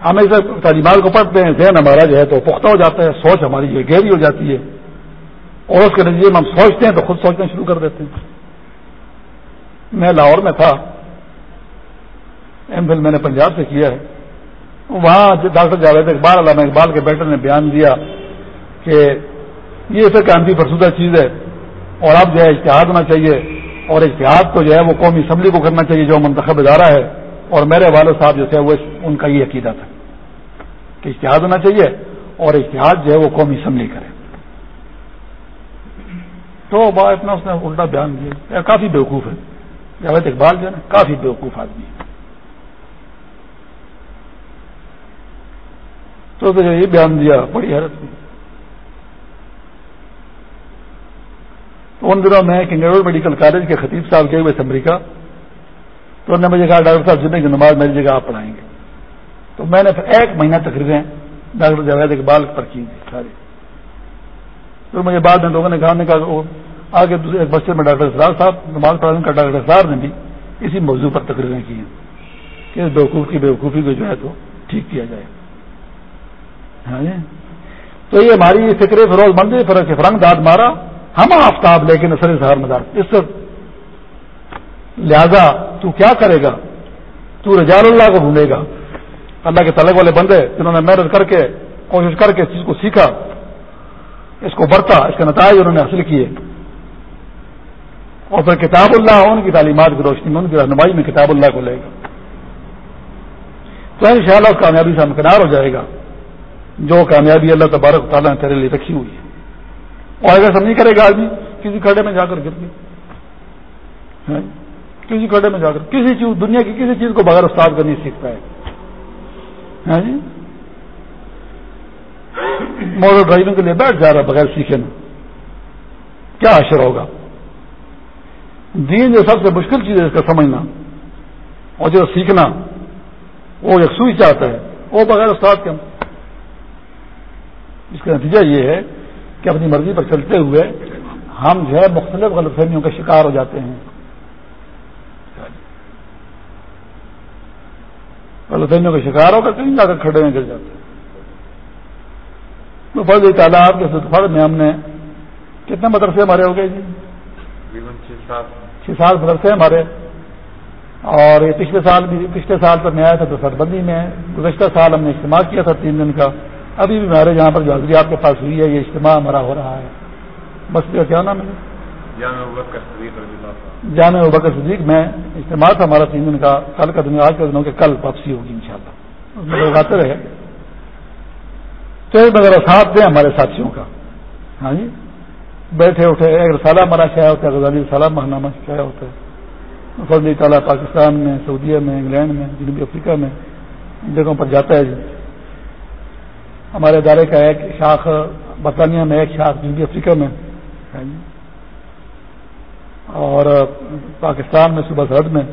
S1: ہم اس تعلیمات کو پڑھتے ہیں، ذہن ہمارا جو ہے تو پختہ ہو جاتا ہے، سوچ ہماری جو گہری ہو جاتی ہے۔ اور اس کے نتیجے میں ہم سوچتے ہیں تو خود سوچنا شروع کر دیتے ہیں۔ میں لاہور میں تھا۔ ایم فل میں نے پنجاب سے کیا ہے۔ وہاں ڈاکٹر جاوید اقبال، علامہ اقبال کے بیٹر نے بیان دیا کہ یہ پھر کانتی فرسودہ چیز ہے۔ اور اب جو ہے اشتہاد ہونا چاہیے۔ اور اشتہاد کو جو ہے وہ قومی اسمبلی کو کرنا چاہیے جو منتخب ادارہ ہے۔ اور میرے والد صاحب جو تھے وہ ان کا یہ عقیدہ تھا۔ کہ اشتہاد ہونا چاہیے اور اشتہاد جو ہے وہ قومی اسمبلی کرے۔ تو با اتنا اس نے الٹا بیان دیا کافی بیوقوف ہے۔ جاوید اقبال جو ہے نا، کافی بیوقوف آدمی ہے۔ تو یہ بیان دیا، بڑی حیرت میں تو ان دنوں میں کنگروڈ میڈیکل کالج کے خطیب صاحب گئے ہوئے امریکہ۔ تو انہوں نے مجھے کہا، ڈاکٹر صاحب جمعے کی نماز میری جگہ آپ پڑھائیں گے۔ تو میں نے پھر ایک مہینہ تقریریں ڈاکٹر جاوید اقبال پر کی ساری۔ تو مجھے بعد میں لوگوں نے کہا نے کہا آگے دوسرے ایک بچے میں ڈاکٹر اسرار صاحب، نماز پڑھانے کا ڈاکٹر اسرار نے بھی اسی موضوع پر تقریریں کی ہیں کہ بیوقوف کی بیوقوفی کو جو ہے تو ٹھیک کیا جائے۔ ہاں جی؟ تو یہ ہماری فکر فروز مندی فرنگ داد مارا، ہم آفتاب لے کے نسر سہار مدار۔ اس سے لہذا تو کیا کرے گا؟ تو رجال اللہ کو ڈھونڈے گا۔ اللہ کے تلق والے بندے جنہوں نے محنت کر کے، کوشش کر کے اس چیز کو سیکھا، اس کو برتا اس کے نتائج انہوں نے حاصل کیے۔ اور پھر کتاب اللہ، ان کی تعلیمات کی روشنی میں، ان کی رہنمائی میں کتاب اللہ کو لے گا۔ تو ان شاء اللہ کامیابی سے ہمکنار ہو جائے گا۔ جو کامیابی اللہ تبارک تعالیٰ نے تیرے لیے رکھی ہوئی ہے۔ اور اگر سب نہیں کرے گا آدمی، کسی کھڑے میں جا کر گر ہاں؟ کسی کھڑے میں جا کر، کسی چیز، دنیا کی کسی چیز کو بغیر استاد کا نہیں سیکھتا ہے ہاں جی؟ موٹر ڈرائیونگ کے لیے بیٹھ جا رہا بغیر سیکھے نا کیا اشر ہوگا؟ دین جو سب سے مشکل چیز ہے اس کا سمجھنا اور جو سیکھنا، وہ ایک سوئی چاہتا ہے۔ وہ بغیر استاد کے۔ اس کا نتیجہ یہ ہے کہ اپنی مرضی پر چلتے ہوئے ہم جو ہے مختلف غلط فہمیوں کا شکار ہو جاتے ہیں۔ غلطیوں کا شکار ہو کر کہیں جا کر کھڑے میں گر جاتے تو فرض تعالیٰ آپ کے سفر میں ہم نے۔ کتنے مدرسے ہمارے ہو گئے جی؟ چھ سات۔ مدرسے ہمارے۔ اور یہ پچھلے سال بھی پچھلے سال پر میں آیا تھا تو سربندی میں گزشتہ سال ہم نے اجتماع کیا تھا تین دن کا۔ ابھی بھی ہمارے جہاں پر جو حاضری آپ کے پاس ہوئی ہے یہ اجتماع ہمارا ہو رہا ہے۔ بس کا کیا نام ہے؟ جامع ابکر صدیق میں اجتماع تھا ہمارا تین دن کا کل کا دن آج کا دنوں کے کل واپسی ہوگی ان شاء رہے تو میرا ساتھ دیں ہمارے ساتھیوں کا۔ ہاں جی؟ بیٹھے اٹھے ایک رسالہ ہمارا شاید ہوتا ہے غزالی رسالہ مہنامہ شاید ہوتا ہے۔ فضلی تعالیٰ پاکستان میں سعودیہ میں انگلینڈ میں جنوبی افریقہ میں جگہوں پر جاتا ہے جی۔ ہمارے ادارے کا ایک شاخ برطانیہ میں ایک شاخ جنوبی افریقہ میں۔ ہاں جی؟ اور پاکستان میں صبح سرحد میں۔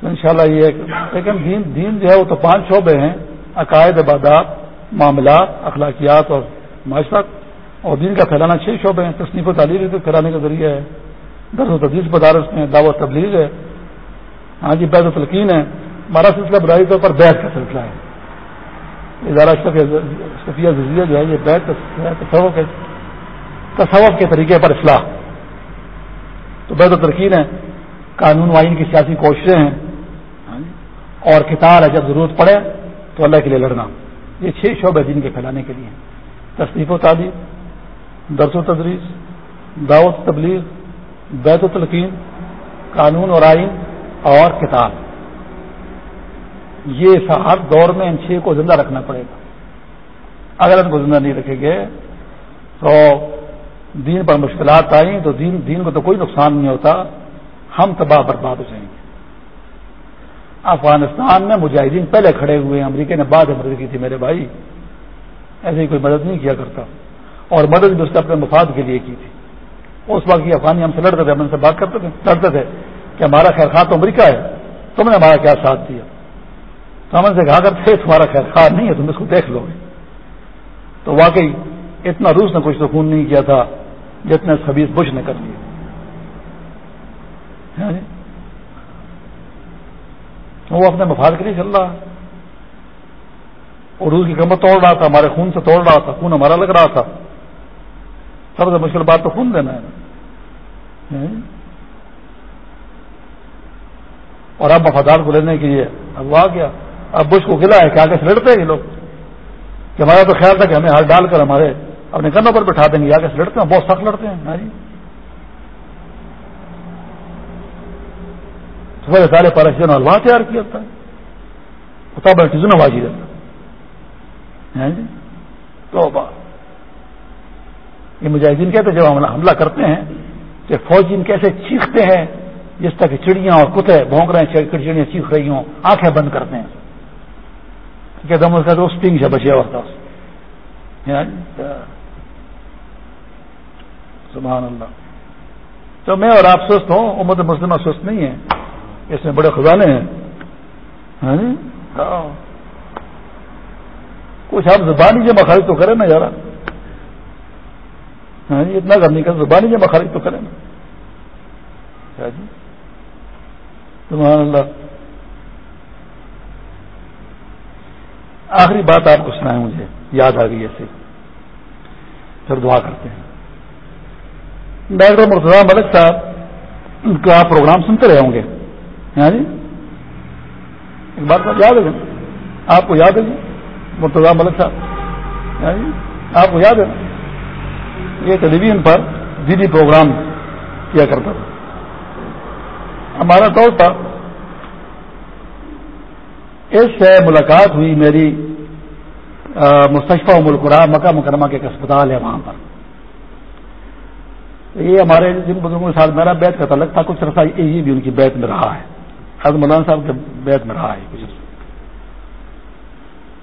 S1: تو انشاءاللہ یہ ایک لیکن دین دین جو ہے وہ تو پانچ شعبے ہیں۔ عقائد، عبادات، معاملات، اخلاقیات اور معاشرت اور دین کا پھیلانا چھ شعبے ہیں۔ تصنیف و تعلیم کو پھیلانے کا ذریعہ ہے۔ درس و تدریس بدارس میں۔ دعوت تبلیغ ہے۔ ہاں جی بیت و تلقین ہے۔ ہمارا سلسلہ برائی طور پر بیت کا سلسلہ ہے۔ ادارہ شفیہ ذریعہ جو ہے، یہ بیت تصور کے طریقے پر اصلاح۔ تو بیت و ترکین ہے قانون وائن کی سیاسی کوششیں ہیں۔ ہاں جی؟ اور کتاب ہے، جب ضرورت پڑے تو اللہ کے لیے لڑنا۔ یہ چھ شعبے دین کے پھیلانے کے لیے تصدیق و تعلیم، درس و تدریس، دعوت تبلیغ، بیت و تلقین، قانون اور آئین اور کتاب یہ ہر دور میں ان چھ کو زندہ رکھنا پڑے گا۔ اگر ان کو زندہ نہیں رکھیں گے تو دین پر مشکلات آئیں تو دین دین کو تو کوئی نقصان نہیں ہوتا، ہم تباہ برباد ہو جائیں گے۔ افغانستان میں مجاہدین پہلے کھڑے ہوئے ہیں، امریکہ نے بعد مدد کی تھی میرے بھائی۔ ایسے ہی کوئی مدد نہیں کیا کرتا۔ اور مدد بھی اس نے اپنے مفاد کے لیے کی تھی۔ اس وقت یہ افغانی ہم سے لڑتے تھے، ہم ان سے بات کرتے تھے لڑتے تھے کہ ہمارا خیر خواہ تو امریکہ ہے، تم نے ہمارا کیا ساتھ دیا۔ تو ہم ان سے کہا کرتے تمہارا خیر خواہ نہیں ہے، تم اس کو دیکھ لو گے۔ تو واقعی اتنا روس نے کچھ سکون نہیں کیا تھا۔ جتنے خبیز بش نے کر لیے ہاں جی؟ وہ اپنے مفاد کے لیے چل رہا۔ اور روس کی کمر توڑ رہا تھا، ہمارے خون سے توڑ رہا تھا، خون ہمارا لگ رہا تھا۔ سب سے مشکل بات تو خون دینا ہے۔ ہاں جی؟ اور اب مفادات کو لینے کے لیے اب وہ آ گیا۔ اب بش کو گلا ہے کہ آگے سے لڑتے ہیں یہ لوگ۔ کہ ہمارا تو خیال تھا کہ ہمیں ہاتھ ڈال کر ہمارے اپنے کندھوں پر بٹھا دیں گے آگے سے لڑتے ہیں، بہت سخت لڑتے ہیں ہاں جی۔ سارے پارشین الوا تیار کیا ہوتا تھا تب ٹیزن بازی رہتا جی۔ تو یہ مجاہدین کہتے ہیں، جب ہم حملہ کرتے ہیں کہ فوجی ان کیسے چیختے ہیں، جس طرح کہ چڑیاں اور کتے بھونک رہے ہیں چڑیاں چیخ رہی ہوں، آنکھیں بند کرتے ہیں۔ کہ دم اس کا تو اسٹنگ سے بچے اور تھا۔ ہاں جی۔ سبحان اللہ۔ تو میں اور آپ سست ہوں، امت مسلمہ سست نہیں ہے۔ اس میں بڑے خزانے ہیں۔ ہاں جی؟ ہاں۔ کچھ آپ زبانی جمع خرید تو کریں نا یار ہاں جی اتنا کرنے کا زبانی جمع خرید تو کریں نا۔ ہاں جی؟ سبحان اللہ۔ آخری بات آپ کو سنائیں مجھے، یاد آ گئی ایسے پھر دعا کرتے ہیں۔ ڈاکٹر مرتضی ملک صاحب کا آپ پروگرام سنتے رہے ہوں گے۔ ہاں جی؟ ایک بات یاد ہے آپ کو یاد ہے جی؟ مرتضی ملک صاحب۔ ہاں جی؟ آپ کو یاد ہے؟ یہ ٹیلی ویژن پر دینی پروگرام کیا کرتا تھا۔ ہمارا دور تھا۔ اس سے ملاقات ہوئی میری مستشفہ ملکرا مکہ مکرمہ کے ایک اسپتال ہے وہاں پر۔ یہ ہمارے جن بزرگوں کے ساتھ میرا بیت کا تعلق تھا، کچھ عرصہ یہ بھی ان کی بیت میں رہا ہے۔ حضرت مولانا صاحب کے بیت میں رہا ہے کچھ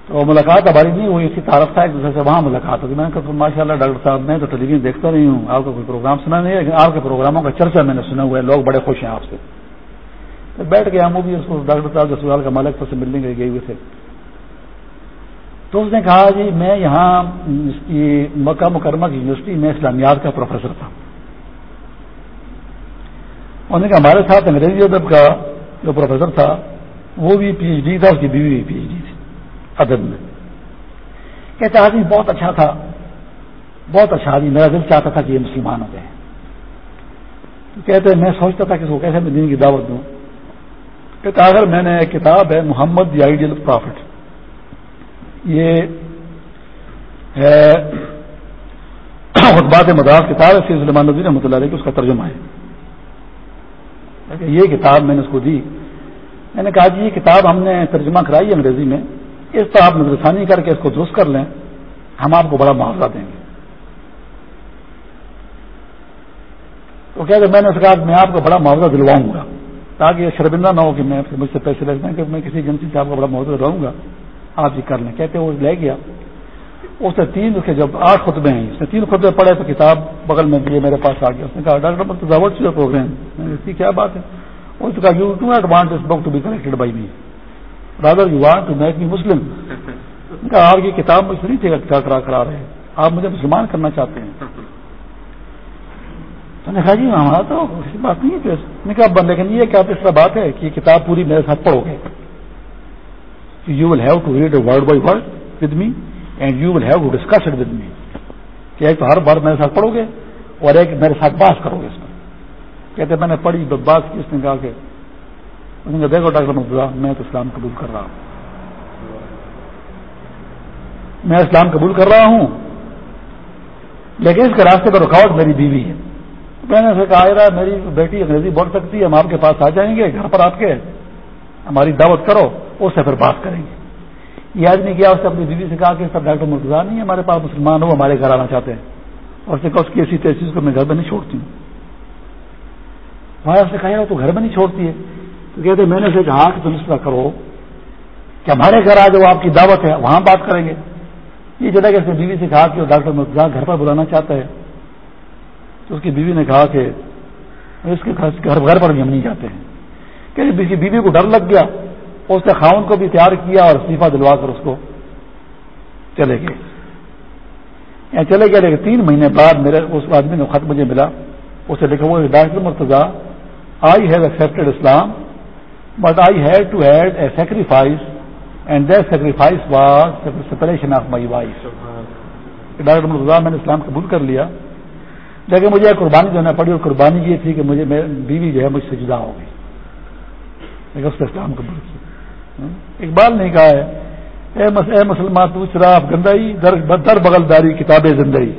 S1: تو ملاقات ہماری نہیں ہوئی، اسی تعارف تھا، ایک دوسرے سے وہاں ملاقات ہوگی میں نے کہا ماشاء اللہ ڈاکٹر صاحب، میں تو ٹیلی ویژن دیکھتا نہیں ہوں، آپ کا کوئی پروگرام سنا نہیں ہے، لیکن آپ کے پروگراموں کا چرچا میں نے سنا ہوا ہے، لوگ بڑے خوش ہیں آپ سے۔ تو بیٹھ کے ہم، وہ بھی اس کو ڈاکٹر صاحب کے سوال کا مالک سے ملنے کے گئے ہوئے تھے۔ تو اس نے کہا جی میں یہاں مکہ مکرمہ کی یونیورسٹی میں اسلامیات کا پروفیسر تھا۔ انہوں نے کہا، ہمارے ساتھ انگریزی ادب کا جو پروفیسر تھا، وہ بھی پی ایچ ڈی تھا، اس کی بیوی بھی پی ایچ ڈی تھی، ادب میں۔ کہتے، آدمی بہت اچھا تھا، بہت اچھا آدمی، میرا دل چاہتا تھا کہ یہ مسلمان ہو گئے کہتے، میں سوچتا تھا کہ اس کو کیسے میں دین کی دعوت دوں۔ کہتے، اگر میں نے ایک کتاب ہے، محمد دی آئیڈیل پرافٹ یہ ہے بات مداف کتاب ہے سلمان نظیر رحمۃ اللہ علیہ کی، اس کا ترجمہ ہے۔ یہ کتاب میں نے اس کو دی۔ میں نے کہا جی یہ کتاب ہم نے ترجمہ کرائی انگریزی میں۔ اس طرح آپ نظرثانی کر کے اس کو درست کر لیں، ہم آپ کو بڑا معاوضہ دیں گے۔ تو کہتے میں نے اس کہا میں آپ کو بڑا معاوضہ دلواؤں گا، تاکہ یہ شرمندہ نہ ہو کہ میں مجھ سے پیسے لگ دیں کہ میں کسی ایجنسی سے آپ کو بڑا معاوضہ دلواؤں گا۔ آپ یہ کر لیں۔ کہتے وہ لے گیا۔ اس نے تین کے جب آٹھ خطبے ہیں، اس نے تین خطبے پڑھے تو کتاب بغل میں دیے میرے پاس آ گیا۔ اس نے کہا، ڈاکٹر زاوٹ سے پروگرام اس کی کیا بات ہے؟ اس نے کہا you to not this book to be collected by me rather you want to make me Muslim کہا، آپ کی کتاب مجھ سے نہیں تھی کرا کرا رہے۔ آپ مجھے مسلمان کرنا چاہتے ہیں۔ تو نے کہا جی ہمارا تو ایسی بات نہیں ہے نے کہا لیکن یہ کیا اس طرح بات ہے کہ یہ کتاب پوری میرے ساتھ پڑھو گے۔ You will have to read a word by word with me and you will have to discuss it with me کہ ایک تو ہر بار میرے ساتھ پڑھو گے اور ایک میرے ساتھ بات کرو گے اس میں۔ کہتے میں نے پڑھی بات کی، اس نے کہا کہ دیکھو ڈاکٹر مرتضا میں تو اسلام قبول کر رہا ہوں۔ میں اسلام قبول کر رہا ہوں، لیکن اس کے راستے پر رکاوٹ میری بیوی ہے۔ میں نے اسے کہا میری بیٹی انگریزی بول سکتی ہے، ہم آپ کے پاس آ جائیں گے، گھر پر آپ کے، ہماری دعوت کرو، اس سے پھر بات کریں گے۔ یہ آدمی کیا اس نے اپنی بیوی سے کہا کہ سب ڈاکٹر مرتضا نہیں ہمارے پاس مسلمان ہو، ہمارے گھر آنا چاہتے ہیں۔ اور اس نے کہا اس کی ایسی تیسی کو میں گھر میں نہیں چھوڑتی ہوں۔ وہاں اس نے کہا تو گھر میں نہیں چھوڑتی ہے۔ تو کہتے میں نے اسے کہا کہ تم اس طرح کرو کہ ہمارے گھر آ جاؤ آپ کی دعوت ہے، وہاں بات کریں گے۔ یہ چلا کہ اس نے بیوی سے کہا کہ وہ ڈاکٹر مرتضا گھر پر بلانا چاہتا ہے۔ تو اس کی بیوی نے کہا کہ اس کے گھر گھر پر بھی ہم نہیں جاتے ہیں۔ کہ بیوی کو ڈر لگ گیا۔ اس نے خاون کو بھی تیار کیا اور استعفا دلوا کر اس کو چلے گئے۔ یہاں چلے گئے لیکن تین مہینے بعد میرے اس آدمی نے خط مجھے ملا۔ اسے لکھا وہ doctor Murtaza I have accepted Islam but I have to had a sacrifice and that sacrifice was separation of my wife doctor Murtaza میں نے اسلام قبول کر لیا لیکن مجھے قربانی دینا پڑی اور قربانی یہ تھی کہ مجھے بیوی جو ہے مجھ سے جدا ہو گئی۔ لیکن اس کا اسلام قبول کیا۔ اقبال نے کہا ہے، اے مسلمان تو شراب گندائی، در در بغل داری کتاب زندگی۔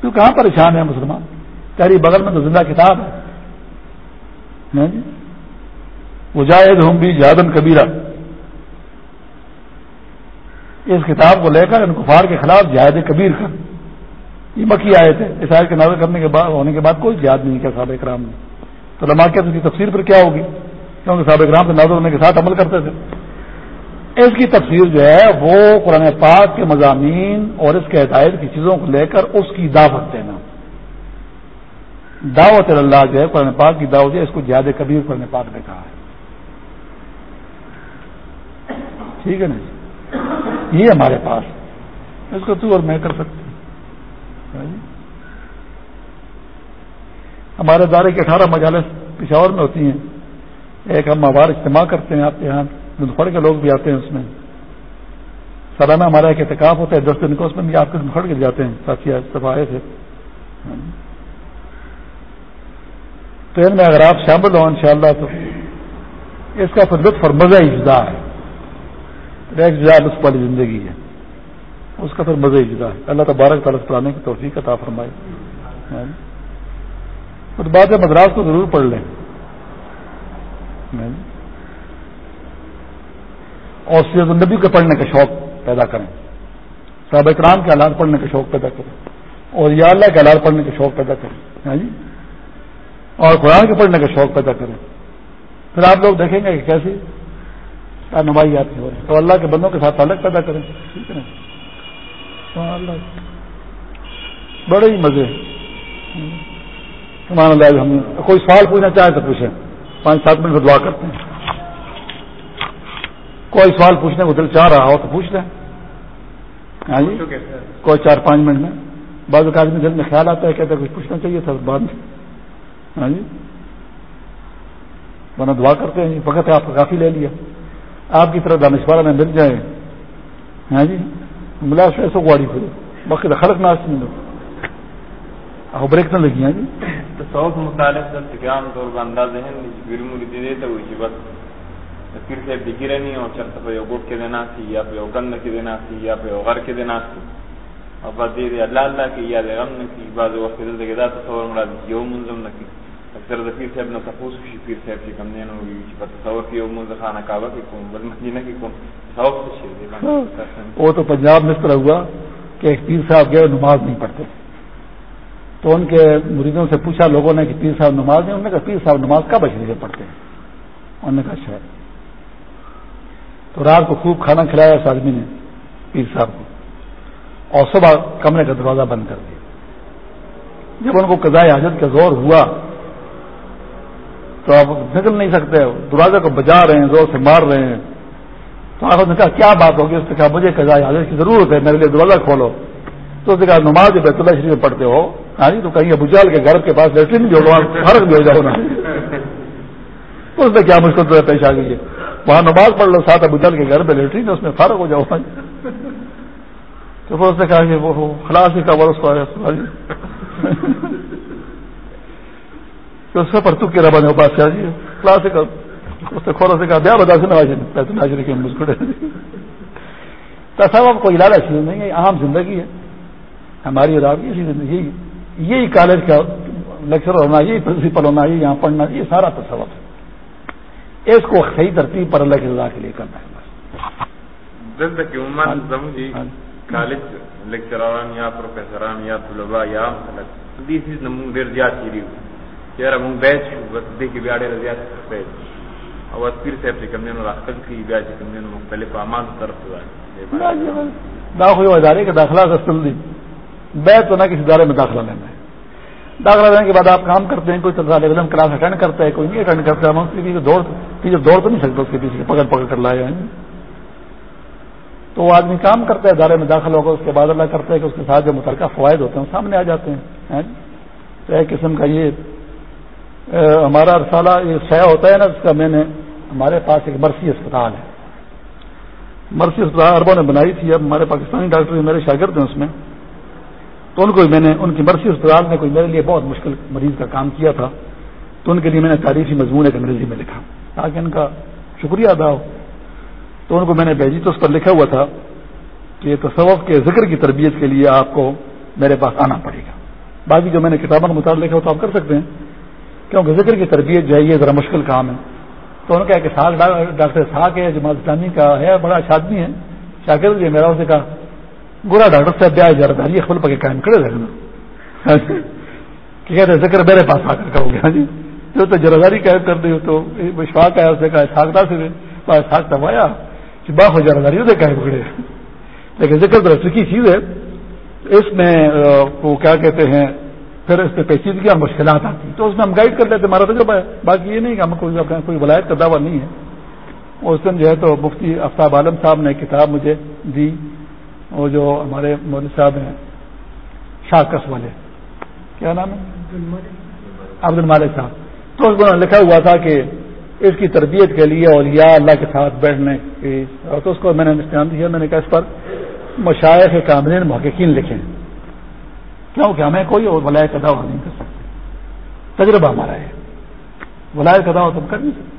S1: تو کہاں پریشان ہے مسلمان؟ تیری بغل میں تو زندہ کتاب ہے۔ ہاں جی؟ مجاہد ہوں بھی جادن کبیرہ۔ اس کتاب کو لے کر ان کفار کے خلاف جہاد کبیر کر۔ یہ مکی آئے تھے اس آئے کے نازل کرنے کے بعد، ہونے کے بعد کوئی جہاد نہیں کیا صاحب اکرام نے؟ تو لما کیا اس کی تفسیر پر کیا ہوگی؟ کیونکہ صاحب اکرام سے نازل ہونے کے ساتھ عمل کرتے تھے۔ اس کی تفسیر جو ہے وہ قرآن پاک کے مضامین اور اس کے ہدایت کی چیزوں کو لے کر اس کی دعوت دینا۔ دعوت اللہ جو ہے قرآن پاک کی دعوت ہے، اس کو جہاد کبیر قرآن پاک نے کہا ہے۔ ٹھیک ہے نا جی؟ یہ ہمارے پاس۔ اس کو تو اور میں کر سکتی جی؟ ہمارے دارے کے اٹھارہ مجالس پشاور میں ہوتی ہیں۔ ایک ہم آوار اجتماع کرتے ہیں آپ کے یہاں دنفڑ کے لوگ بھی آتے ہیں اس میں۔ سالانہ ہمارا ایک احتکاب ہوتا ہے، دس دن کو اس میں بھی آپ کے دنفڑ کے جاتے ہیں۔ ساتھی آئے تھے۔ ٹرین میں اگر آپ شامل ہوں انشاءاللہ تو اس کا پھر لطف اور مزہ ہی ہے۔ ایک لطف والی زندگی ہے۔ اس کا پھر مزہ ہی جدا ہے۔ اللہ تبارک تعلق پڑھانے کی توفیق عطا فرمائے۔ اس بعد مدراس کو ضرور پڑھ لیں۔ اور سید النبی کے پڑھنے کا شوق پیدا کریں۔ صحابہ اکرام کے حالات پڑھنے کا شوق پیدا کریں۔ اور یا اللہ کے حالات پڑھنے کا شوق پیدا کریں۔ ہاں جی؟ اور قرآن کے پڑھنے کا شوق پیدا کریں۔ پھر آپ لوگ دیکھیں گے کہ کیسی نمائی آتی ہو رہی تو اللہ کے بندوں کے ساتھ تعلق پیدا کریں۔ ٹھیک ہے نا؟ بڑے ہی مزے اللہ، ہم کوئی سوال پوچھنا چاہے تو پوچھیں۔ پانچ سات منٹ دعا کرتے ہیں۔ کوئی سوال پوچھنے کو دل چاہ رہا ہو تو پوچھ لیں۔ ہاں جی؟ کوئی چار پانچ منٹ میں۔ بعض ایک آدمی دل میں خیال آتا ہے کہتا ہے کچھ پوچھنا چاہیے تھا بعد میں۔ ہاں جی؟ ورنہ دعا کرتے ہیں وقت ہے آپ کا کافی لے لیا۔ آپ کی طرح دانشوارہ میں مل جائیں ہاں جی؟ ملا ایسو گاڑی پھر باقی خلق نہ بریک نہ لگی ہیں جی؟
S2: تصوف متعلق د عام طور په اندازه هم چې ګرمو دې دې ته وایي چې بس۔ پیر صاحب د ګیرنی او چرته په یو ګوټ کې دی ناستي یا په یو کند کې دی ناستي یا په یو غر کې دی ناستي او په دې دې الله الله کې یا غم نه کې بعض وخت دې کې دا تصور مړه یو منظم نه کې اکثر د پیر صاحب نه تاسو شي پیر صاحب چې کوم نه نو چې په تصور کې یو منځ خانه کعبه کې کوم بل مدینه کې کوم تصور شي
S1: وہ تو پنجاب میں اس طرح ہوا کہ ایک پیر صاحب گئے نماز نہیں پڑھتے۔ تو ان کے مریدوں سے پوچھا لوگوں نے کہ پیر صاحب نماز نہیں انہوں نے کہا پیر صاحب نماز کب بچنے سے پڑھتے ہیں؟ انہوں نے کہا شاید۔ تو رات کو خوب کھانا کھلایا اس آدمی نے، پیر صاحب کو۔ اور صبح کمرے کا دروازہ بند کر دیا۔ جب ان کو قضاء حاجت کا زور ہوا، تو آپ نکل نہیں سکتے، دروازے کو بجا رہے ہیں، زور سے مار رہے ہیں۔ تو آپ نے کہا، کیا بات ہوگی؟ اس نے کہا، مجھے قضاء حاجت کی ضرورت ہے، میرے لیے دروازہ کھولو۔ تو اس نے کہا، نماز بیت اللہ شریف میں پڑھتے ہو ہاں جی تو کہیں ابو جال کے گھر کے پاس لیٹرین بھی ہوگا فرق بھی ہو جاؤ نا تو اس میں کیا مشکل تو پیش آ گئی ہے۔ وہاں نماز پڑھ لو، ساتھ ابو جال کے گھر پہ لیٹرین اس میں فرق ہو جاؤ۔ تو پھر اس نے کہا کہ وہ خلاص ہی کا برس کو ہاں جی۔ اس پر تک کے ربا نے پاس کیا جی؟ خلاص کا اس نے کھولا سے کہا، بیا بتا سے نواز پیسے ناچنے کے مسکڑے تصاوب کوئی لالچ نہیں ہے عام زندگی ہے۔ ہماری اور آپ کی زندگی یہی کالج کا لیکچر ہونا یہی پرنسپل ہونا یہ یہاں پڑھنا یہ سارا تصور۔ ہے اس کو صحیح ترتیب پر اللہ کے رضا کے لیے کرنا ہے
S2: کالج لیکچران یا پروفیسران یا طلبا یا نمون بیچ بس کې بیا ډیر زیات بیچ او پیر صاحب چې کوم نه راځي چې بیا چې کوم نه مختلف اعمال طرف ته
S1: دا خو یو ادارے کا داخلہ غسل دي بیت تو نہ کسی ادارے میں داخلہ لینا ہے۔ داخلہ لینے کے بعد آپ کام کرتے ہیں، کوئی طالب علم کلاس اٹینڈ کرتا ہے، کوئی نہیں اٹینڈ کرتا ہے ہم اس کے پیچھے دوڑ ٹیچر دوڑ تو نہیں سکتا اس کے پیچھے پکڑ پکڑ کر لائے ہیں۔ تو وہ آدمی کام کرتا ہے ادارے میں داخل ہوگا، اس کے بعد اللہ کرتا ہے کہ اس کے ساتھ جو متعلقہ فوائد ہوتے ہیں سامنے آ جاتے ہیں۔ تو ایک قسم کا یہ ہمارا رسالہ یہ شہ ہوتا ہے نا اس کا میں نے ہمارے پاس ایک مرسی اسپتال ہے۔ مرسی اسپتال اربوں نے بنائی تھی، اب ہمارے پاکستانی ڈاکٹر میرے شاگرد ہیں اس میں۔ تو ان کو میں نے ان کی مرسی اسپتال نے کوئی میرے لیے بہت مشکل مریض کا کام کیا تھا، تو ان کے لیے میں نے تاریخی مضمون ایک انگریزی میں لکھا تاکہ ان کا شکریہ ادا ہو۔ تو ان کو میں نے بھیجی، تو اس پر لکھا ہوا تھا کہ تصوف کے ذکر کی تربیت کے لیے آپ کو میرے پاس آنا پڑے گا۔ باقی جو میں نے کتابوں کے مطابق لکھا ہو تو آپ کر سکتے ہیں۔ کیونکہ ذکر کی تربیت جو ہے یہ ذرا مشکل کام ہے۔ تو انہوں نے کہا کہ ڈاکٹر ساگ ہے جماعت اسلامی کا ہے، بڑا اچھا آدمی ہے شاکر جی میرا اسے کہا گورا ڈاکٹر صاحب بیا جرداری خپل پکے قائم کړی دی کہ کہتے ذکر میرے پاس آ کر کرو گے ہاں جی. جو تو جرداری قائم کر دی تو وشواس آیا نے کہا ساگتا سے پاس ساگ تبایا کہ باخ جرداری اسے قائم کرے لیکن ذکر تو کی چیز ہے اس میں وہ کیا کہتے ہیں پھر اس پہ پیچیدگی اور مشکلات آتی تو اس میں ہم گائڈ کر لیتے ہمارا تجربہ ہے۔ باقی یہ نہیں کہ ہم کوئی کوئی ولایت کا دعویٰ نہیں ہے۔ اس دن جو ہے تو مفتی آفتاب عالم صاحب نے کتاب مجھے دی۔ وہ جو ہمارے مودی صاحب ہیں، شاکس والے۔ کیا نام ہے؟ عبد المالک صاحب۔ تو اس نے لکھا ہوا تھا کہ اس کی تربیت کے لیے اور یا اللہ کے ساتھ بیٹھنے کی۔ تو اس کو میں نے امتحان دیا، میں نے کہا اس پر مشاعر کامرین محققین لکھیں۔ کیوں؟ کہ ہمیں کوئی اور ولائے کا دعویٰ نہیں کر سکتے۔ تجربہ ہمارا ہے۔ ولائے کا دعویٰ تم کر نہیں سکتے۔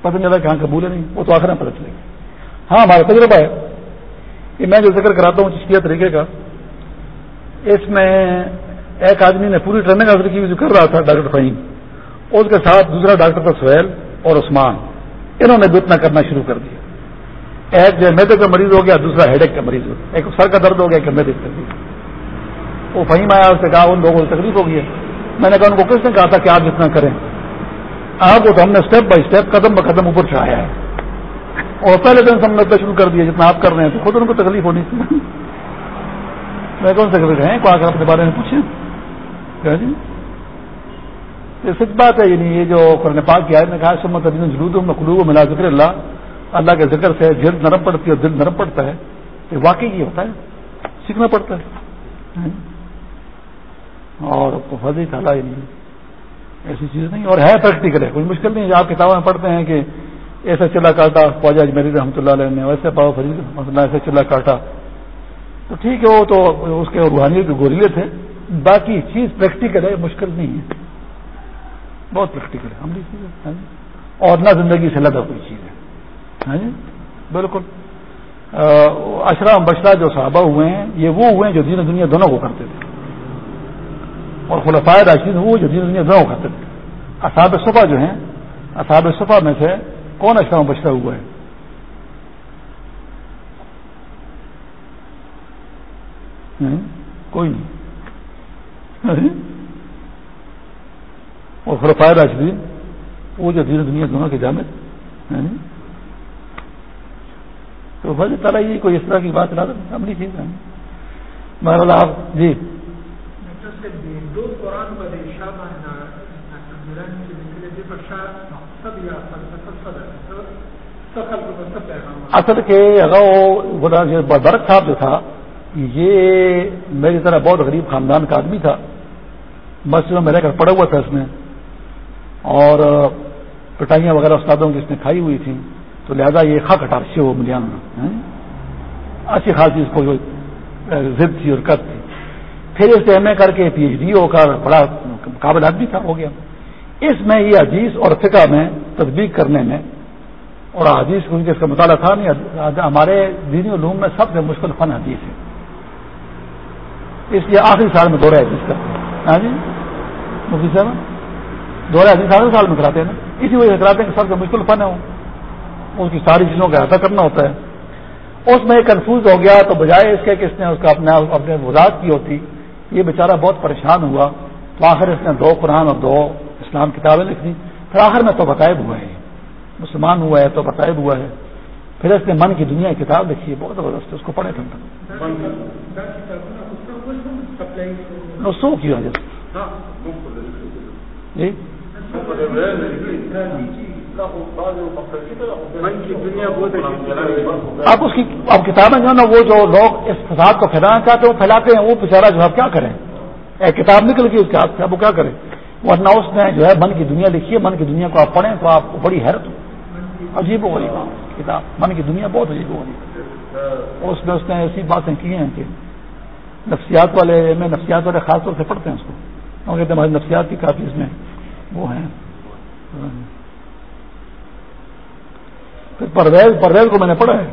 S1: پتہ نہیں چلا کہ ہاں قبول ہے، نہیں، وہ تو آخر میں پتہ چلے گا۔ ہاں ہمارا تجربہ ہے۔ کہ میں جو ذکر کراتا ہوں چشتیہ طریقے کا۔ اس میں ایک آدمی نے پوری ٹریننگ حاصل کی کر رہا تھا ڈاکٹر فہیم۔ اس کے ساتھ دوسرا ڈاکٹر تھا سہیل اور عثمان۔ انہوں نے بھی اتنا کرنا شروع کر دیا۔ ایک جو میدے کا مریض ہو گیا، دوسرا ہیڈ ایک کا مریض ہو گیا۔ ایک سر کا درد ہو گیا، ایک میدے کر دیا۔ وہ فہیم آیا، اس سے کہا، ان لوگوں کو تکلیف ہو گئی ہے۔ میں نے کہا، ان کو کس نے کہا تھا کہ آپ جتنا کریں۔ آپ کو تو ہم نے اسٹیپ بائی اسٹیپ قدم ب قدم اوپر چڑھایا ہے۔ اور پہلے دن سے ہم نے شروع کر دیا جتنا آپ کر رہے ہیں، تو خود ان کو تکلیف ہونی تھی۔ میں کون سے ہیں؟ کو آ کر اپنے بارے میں پوچھیں۔ جی؟ یہ سچ بات ہے یعنی یہ جو قرآن پاک کی آئے نے کہا سمت ابھی جلود میں قلوب ملا ذکر اللہ اللہ کے ذکر سے جلد نرم پڑتی ہے اور دل نرم پڑتا ہے۔ یہ واقعی یہ ہوتا ہے۔ سیکھنا پڑتا ہے۔ اور فضی تعالیٰ یعنی ہی نہیں ایسی چیز نہیں۔ اور ہے پریکٹیکل ہے، کوئی مشکل نہیں آپ کتابوں میں پڑھتے ہیں کہ ایسا چلا کاٹا فوجا میری رحمۃ اللہ علیہ نے، ویسے پاؤ فریض مسئلہ ایسے چلا کاٹا۔ تو ٹھیک ہے، وہ تو اس کے روحانی کے گوریلے تھے، باقی چیز پریکٹیکل ہے، مشکل نہیں ہے۔ بہت پریکٹیکل ہے۔ عملی چیز ہاں جی؟ اور نہ زندگی سے لگا کوئی چیز ہے۔ ہاں جی؟ بالکل۔ اشرام بشرا جو صحابہ ہوئے ہیں، یہ وہ ہوئے ہیں جو دین دنیا دونوں کو کرتے تھے۔ اور خلفائے راشد وہ جو دین دنیا دونوں کرتے تھے۔ اصحاب صفا جو ہیں، اصحاب صفا میں سے کون اشرام بشرا ہوا ہے؟ کوئی نہیں۔ اور خلفائے راشدین، وہ جو دین دنیا دونوں کے جامع تو بھائی تعالیٰ، یہ کوئی اس طرح کی بات نہ عملی چیز ہے بہرحال آپ جی۔ دو قرآن اصل کے اگر برق صاحب جو تھا، یہ میری طرح بہت غریب خاندان کا آدمی تھا۔ مسجدوں میں رہ کر پڑا ہوا تھا اس نے اور پٹائیاں وغیرہ استادوں کی اس نے کھائی ہوئی تھیں۔ تو لہذا یہ خا کٹار سے وہ ملیاں۔ ہاں؟ اچھی خاصی اس کو ضد تھی اور کت تھی۔ پھر اس ایم اے کر کے پی ایچ ڈی ہو کر بڑا قابل آدمی تھا، ہو گیا۔ اس میں یہ عزیز اور فقہ میں تصدیق کرنے میں اور حدیث کیونکہ اس کا مطالعہ تھا، نہیں ہمارے دینی علوم میں سب سے مشکل فن حدیث ہے۔ اس لیے آخری سال میں دورہ حدیث کرتے ہیں ہاں جی؟ مفتی صاحب، دورہ حدیث آخری سال میں کراتے ہیں نا۔ اسی وجہ سے کراتے ہیں کہ سب سے مشکل فن ہے وہ۔ اس کی ساری چیزوں کا احاطہ کرنا ہوتا ہے۔ اس میں کنفیوز ہو گیا تو بجائے اس کے کہ اس نے اس کا اپنے اپنے وضاحت کی ہوتی، یہ بیچارہ بہت پریشان ہوا۔ تو آخر اس نے دو قرآن اور دو اسلام کتابیں لکھ دی۔ پھر آخر میں تو بتائے ہوئے۔ ہیں مسلمان ہوا ہے تو بتائے ہوا ہے۔ پھر اس نے من کی دنیا کتاب لکھی ہے، بہت زبردست ہے، اس کو پڑھے تھے سو کی وجہ جی؟ آپ اس کی، اب کتابیں جو ہے نا، وہ جو لوگ اس فساد کو پھیلانا چاہتے ہیں، وہ پھیلاتے ہیں، وہ بیچارہ جو ہے کیا کریں؟ ایک کتاب نکل گئی اس کے ہاتھ سے وہ کیا کریں؟ ورنہ اس نے جو ہے، من کی دنیا لکھی ہے، من کی دنیا کو آپ پڑھیں تو آپ کو بڑی حیرت ہو عجیب و غریب ہاں۔ کتاب من کی دنیا بہت عجیب و غریب۔ اس میں اس نے ایسی باتیں کی ہیں کہ نفسیات والے میں نفسیات والے خاص طور سے پڑھتے ہیں اس کو۔ کہتے ہیں ہماری نفسیات کی کافی اس میں وہ ہیں۔ پھر پرویز پرویز کو میں نے پڑھا ہے۔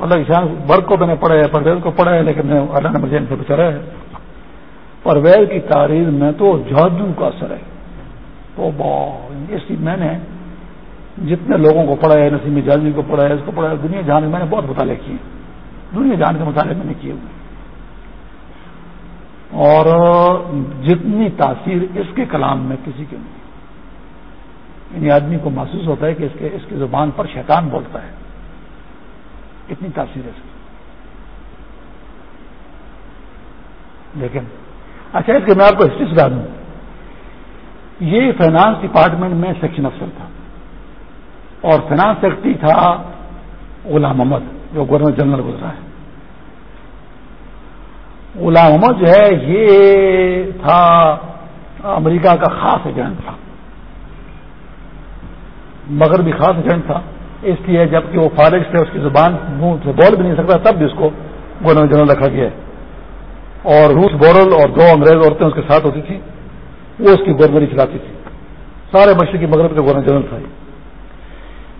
S1: اللہ شان برق کو میں نے پڑھا ہے، پرویز کو پڑھا ہے، لیکن اللہ نے مجھے ان سے بچارا ہے۔ پرویز کی تاریخ میں تو جادو کا اثر ہے۔ تو اس میں نے جتنے لوگوں کو پڑھا ہے، نسیم جادو کو پڑھا ہے، اس کو پڑھا ہے، دنیا جان میں نے بہت مطالعے کیے۔ دنیا جان کے مطالعے میں نے کیے ہوئے۔ اور جتنی تاثیر اس کے کلام میں کسی کے نہیں۔ یعنی آدمی کو محسوس ہوتا ہے کہ اس کے، اس کی زبان پر شیطان بولتا ہے۔ اتنی تاثیر ہے اس کی۔ لیکن اچھا اس کے میں آپ کو ہسٹری سکھا دوں یہ فائنانس ڈپارٹمنٹ میں سیکشن افسر تھا۔ اور فائنانس سیکرٹری تھا غلام محمد، جو گورنر جنرل گزرا ہے۔ غلام محمد جو ہے، یہ تھا امریکہ کا خاص ایجنٹ تھا۔ مگر بھی خاص ایجنٹ تھا۔ اس لیے جبکہ وہ فارغ سے اس کی زبان منہ سے بول بھی نہیں سکتا، تب بھی اس کو گورنر جنرل رکھا گیا۔ ہے اور روس بورل اور دو انگریز عورتیں اس کے ساتھ ہوتی تھیں، وہ اس کی گورنری چلاتی تھی سارے مشرقی مغرب کے گورنر جنرل تھا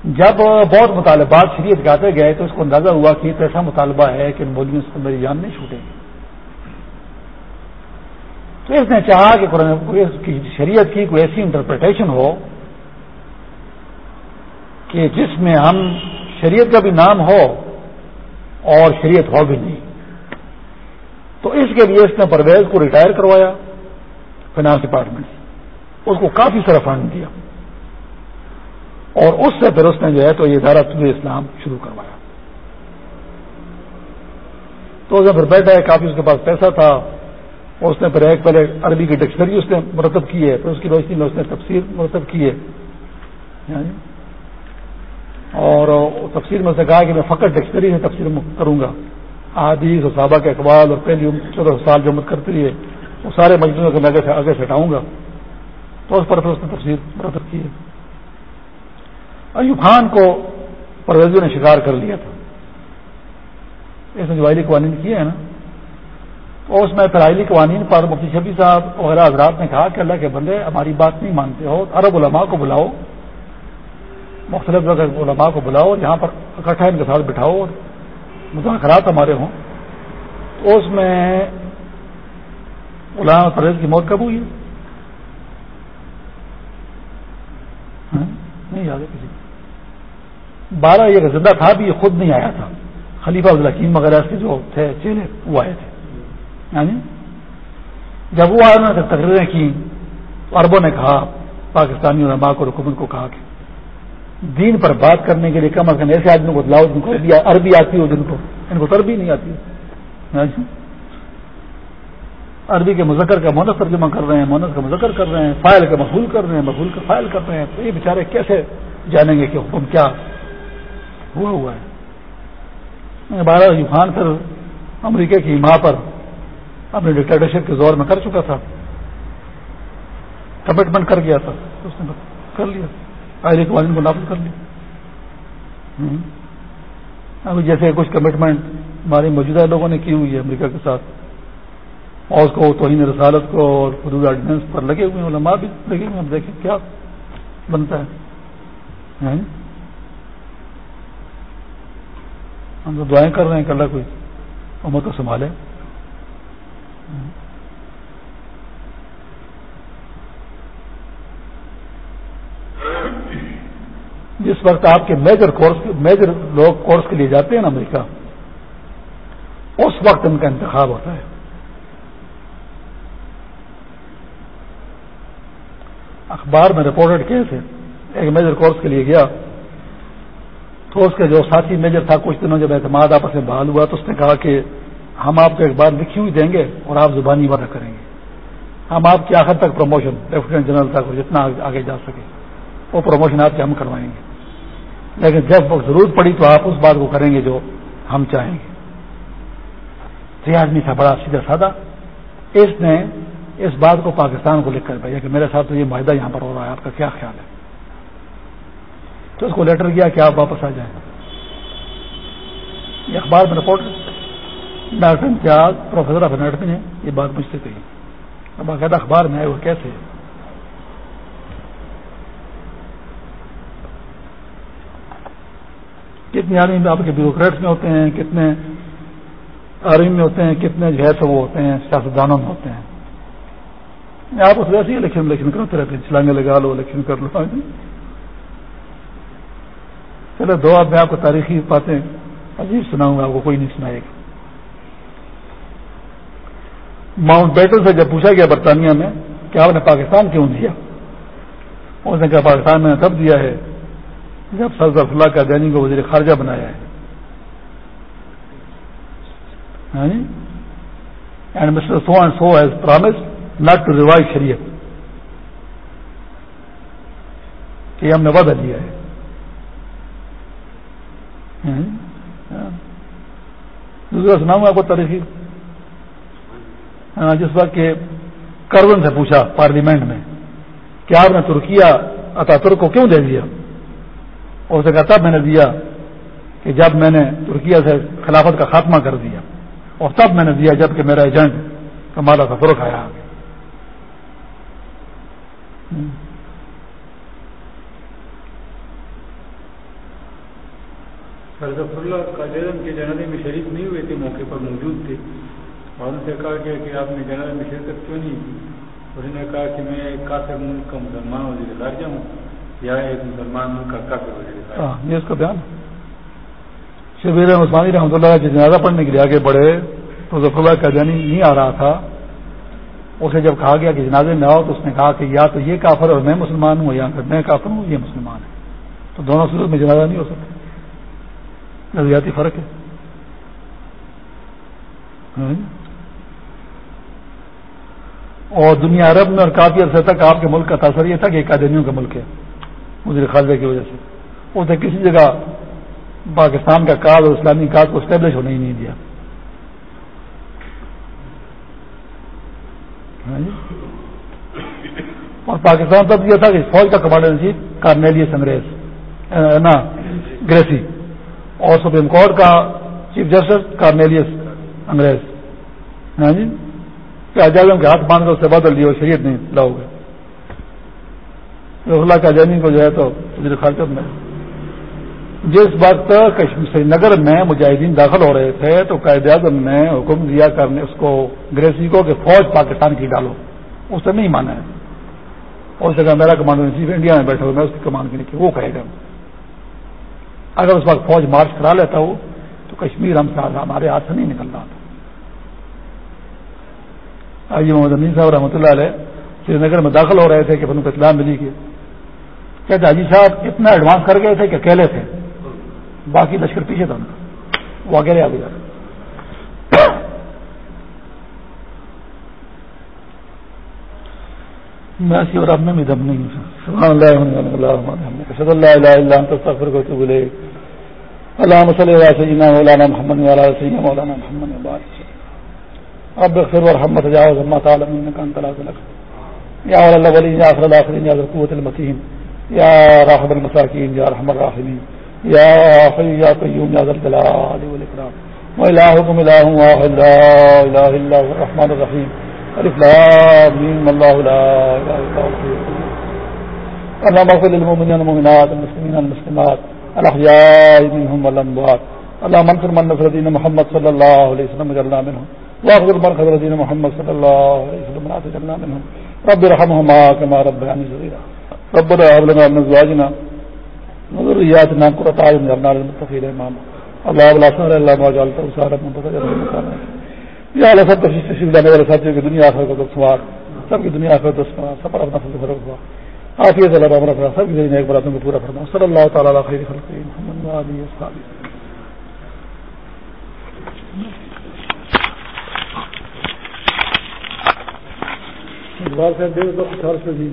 S1: جب بہت مطالبات شریعت گاتے گئے تو اس کو اندازہ ہوا کہ ایک ایسا مطالبہ ہے کہ بولیوں سے میری جان نہیں چھوٹے گی۔ تو اس نے چاہا کہ شریعت کی کوئی ایسی انٹرپریٹیشن ہو کہ جس میں ہم شریعت کا بھی نام ہو اور شریعت ہو بھی نہیں۔ تو اس کے لیے اس نے پرویز کو ریٹائر کروایا فائنانس ڈپارٹمنٹ سے۔ اس کو کافی سارا فنڈ دیا۔ اور اس سے پھر اس نے جو ہے تو یہ ادارہ طب اسلام شروع کروایا۔ تو پھر بیٹھا ہے، کافی اس کے پاس پیسہ تھا اس نے پھر ایک پہلے عربی کی ڈکشنری اس نے مرتب کی ہے، پھر اس کی روشنی میں اس نے تفسیر مرتب کی ہے۔ یعنی، اور تفسیر میں اس نے کہا کہ میں فقط ڈکشنری سے تفسیر کروں گا۔ حادیث اور صحابہ کے اقبال اور پہلی چودہ سال جو مت کرتی ہے وہ سارے مجموعوں کو میں آگے سے ہٹاؤں گا۔ تو اس پر پھر اس نے تفسیر مرتب کی ہے۔ ایوب خان کو پرویزوں نے شکار کر لیا تھا۔ اس نے جو آئلی قوانین کیے ہیں نا۔ تو اس میں پھر آئلی قوانین پر مفتی شبی صاحب وغیرہ حضرات نے کہا کہ اللہ کے بندے ہماری بات نہیں مانتے ہو، عرب علماء کو بلاؤ، مختلف علماء کو بلاؤ، یہاں پر اکٹھا ان کے ساتھ بٹھاؤ اور مذاکرات ہمارے ہوں۔ تو اس میں علامہ پرویز کی موت کب ہوئی؟ ہاں، نہیں یاد ہے کسی بارہ یہ زندہ تھا بھی یہ خود نہیں آیا تھا۔ خلیفہ الحکیم وغیرہ سے جو تھے چیلے وہ آئے تھے۔ یعنی جب وہ آئے نے تقریریں کی تو نے کہا پاکستانی علماء کو حکومت کو کہا کہ دین پر بات کرنے کے لیے کم از کم ایسے آدمی کو لاؤ جن کو عربی آتی ہو، جن کو ان کو تربی نہیں آتی۔ یعنی عربی کے مذکر کا مونس ترجمہ کر رہے ہیں مونس کا مذکر کر رہے ہیں، فائل کا مقبول کر رہے ہیں مقبول کا فائل کر رہے ہیں۔ تو یہ بیچارے کیسے جانیں گے کہ حکم کیا؟ ہوا ہوا ہے۔ بارہ خان پھر امریکہ کی ماں پر اپنے ڈکٹیٹرشپ کے زور میں کر چکا تھا۔ کمٹمنٹ کر گیا تھا۔ اس نے کر لیا۔ قوانین کو نافذ کر لی ابھی جیسے کچھ کمٹمنٹ ہمارے موجودہ لوگوں نے کی ہوئی ہے امریکہ کے ساتھ، اور اس کو توہین رسالت کو اور حدود آرڈیننس پر لگے ہوئے ہیں، علماء بھی لگے ہوئے ہم دیکھیں کیا بنتا ہے۔ ہم تو دعائیں کر رہے ہیں کہ اللہ کوئی عمر کو سنبھالے۔ جس وقت آپ کے میجر کورس میجر لوگ کورس کے لیے جاتے ہیں نا امریکہ، اس وقت ان کا انتخاب ہوتا ہے۔ اخبار میں رپورٹڈ کیس ہے ایک میجر کورس کے لیے گیا۔ تو اس کے جو ساتھی میجر تھا، کچھ دنوں جب اعتماد آپس میں بحال ہوا تو اس نے کہا کہ ہم آپ کو ایک بار لکھی ہوئی دیں گے اور آپ زبانی وعدہ کریں گے۔ ہم آپ کے آخر تک پروموشن لیفٹیننٹ جنرل تک جتنا آگے جا سکے، وہ پروموشن آپ کے ہم کروائیں گے۔ لیکن جب وقت ضرورت پڑی تو آپ اس بات کو کریں گے جو ہم چاہیں گے۔ یہ آدمی تھا بڑا سیدھا سادہ۔ اس نے اس بات کو پاکستان کو لکھ کر بھیجا کہ میرے ساتھ تو یہ معاہدہ یہاں پر ہو رہا ہے، آپ کا کیا خیال ہے؟ تو اس کو لیٹر کیا کہ آپ واپس آ جائیں۔ یہ اخبار میں report doctor Imtiaz, professor of anatomy نے یہ بات مجھ سے کہی اب باقاعدہ اخبار میں آئے وہ کیسے کتنے آدمی آپ کے بیوروکریٹس میں ہوتے ہیں، کتنے آرمی میں ہوتے ہیں، کتنے جو ہے تو وہ ہوتے ہیں، سیاستدانوں میں ہوتے ہیں۔ آپ اس ویسے ہی الیکشن الیکشن کرتے رہتے ہیں چھلانگے لگا لو الیکشن کر لو۔ چلے دو آپ میں آپ کو تاریخی باتیں عجیب سناؤں گا، آپ کو کوئی نہیں سنائے گا۔ ماؤنٹ بیٹل سے جب پوچھا گیا برطانیہ میں کہ آپ نے پاکستان کیوں دیا؟ اس نے کہا، پاکستان میں نے تب دیا ہے جب سرد اللہ کا دینی کو وزیر خارجہ بنایا ہے۔ And mister so and so has promise not to revise Shariat. کہ ہم نے وعدہ لیا ہے۔ ہاں۔ دوسرا سناؤں آپ کو تاریخی ہاں، جس وقت کہ کرون سے پوچھا پارلیمنٹ میں کہ آپ نے ترکیا اتا ترک کو کیوں دے دیا؟ اور اسے کہا، تب میں نے دیا کہ جب میں نے ترکیا سے خلافت کا خاتمہ کر دیا، اور تب میں نے دیا جبکہ میرا ایجنٹ کمالا کا فرق آیا۔
S3: آگے اللہ کا کے جنازے میں شریک نہیں ہوئے تھے موقع پر موجود تھے۔ اور ان سے کہا گیا کہ آپ نے جنازے میں شرکت کیوں نہیں کی؟ انہوں نے کہا کہ میں ایک کافر ملک کا مسلمان وزیر خارجہ ہوں یا ایک مسلمان ملک کا کافر وزیر خارجہ۔
S1: ہاں، یہ اس کا بیان۔ شبیر عثمانی رحمۃ اللہ کے جنازہ پڑھنے کے لیے آگے بڑھے۔ تو ظفر اللہ کا جانی نہیں آ رہا تھا۔ اسے جب کہا گیا کہ جنازے میں آؤ تو اس نے کہا کہ یا تو یہ کافر اور میں مسلمان ہوں یا پھر میں کافر ہوں یہ مسلمان ہے۔ تو دونوں صورت میں جنازہ نہیں ہو سکتا۔ نظریاتی فرق ہے۔ ہاں۔ اور دنیا عرب میں اور کافی عرصے تک آپ کے ملک کا تاثر یہ تھا کہ اکادمیوں کا ملک ہے مجھے خالدہ کی وجہ سے۔ اسے کسی جگہ پاکستان کا کاد اور اسلامی کاد کو اسٹیبلش ہونے ہی نہیں دیا۔ ہاں جی۔ اور پاکستان تب یہ تھا کہ فوج کا کمانڈر ان چیف کارنیلیس انگریز نا گریسی۔ اور سپریم کورٹ کا چیف جسٹس کارنیلیس انگریز۔ ہاں جی؟ اجازم کے ہاتھ باندھ کر اس سے بدل لیا شریعت نہیں لاؤ گے۔ اللہ کا جانی کو جو ہے تو خالص میں۔ جس وقت سری نگر میں مجاہدین داخل ہو رہے تھے تو قائد اعظم نے حکم دیا کرنے اس کو گریسی کو کہ فوج پاکستان کی ڈالو۔ اس نے نہیں مانا ہے۔ اور اس جگہ میرا کمانڈر ان چیف انڈیا میں بیٹھا ہوا میں اس کی کمان کی نہیں وہ کہے گا۔ اگر اس وقت فوج مارچ کرا لیتا ہوں تو کشمیر ہم سے ہمارے ہاتھ سے نہیں نکل رہا تھا آئی محمد امین صاحب رحمۃ اللہ علیہ سری نگر میں داخل ہو رہے تھے کہ کو اطلاع ملی کہ کہتے حاجی صاحب اتنا ایڈوانس کر گئے تھے کہ اکیلے تھے باقی لشکر پیچھے تھا ان کا وہ اکیلے آ گیا میں اسی اور میں بھی دم نہیں سبحان اللہ اللہ مسلم مولانا محمد مولانا محمد رب اغفر وارحم وتجاوز ما تعلم انك انت العزيز يا اول الاولين يا اخر الاخرين يا ذا القوه المتين. يا راحم المساكين، يا ارحم الراحمين. يا حي، يا قيوم، يا ذا الجلال والاكرام والهكم اله واحد، لا اله الا هو الرحمن الرحيم. الف لام، ميم الله لا اله الا هو اللهم اغفر للمؤمنين والمؤمنات والمسلمين والمسلمات. الاحياء منهم والاموات اللهم انصر من نصر دين محمد صلى الله عليه وسلم وجعلنا منهم. واخذ بركة الذين محمد صلى الله عليه وسلم لا تجعلنا منهم. رب رحمهما كما ربياني صغيرا. ربنا هب لنا من ازواجنا وذرياتنا قرة اعين واجعلنا للمتقين اماما اللہ بلا سار اللہ ما جعلت سارا من بطا جعلنا مكانا یا اللہ سب تشریف تشریف لانے والے ساتھیوں کی دنیا آخر کو سوار سب کی دنیا آخر کو سوار سب پر اپنا فضل فرق ہوا آفیت اللہ بابر فرق سب کی ایک براتوں کو پورا فرما صلی اللہ تعالیٰ علیہ خیر محمد اقبال صاحب ڈیڑھ سو جی۔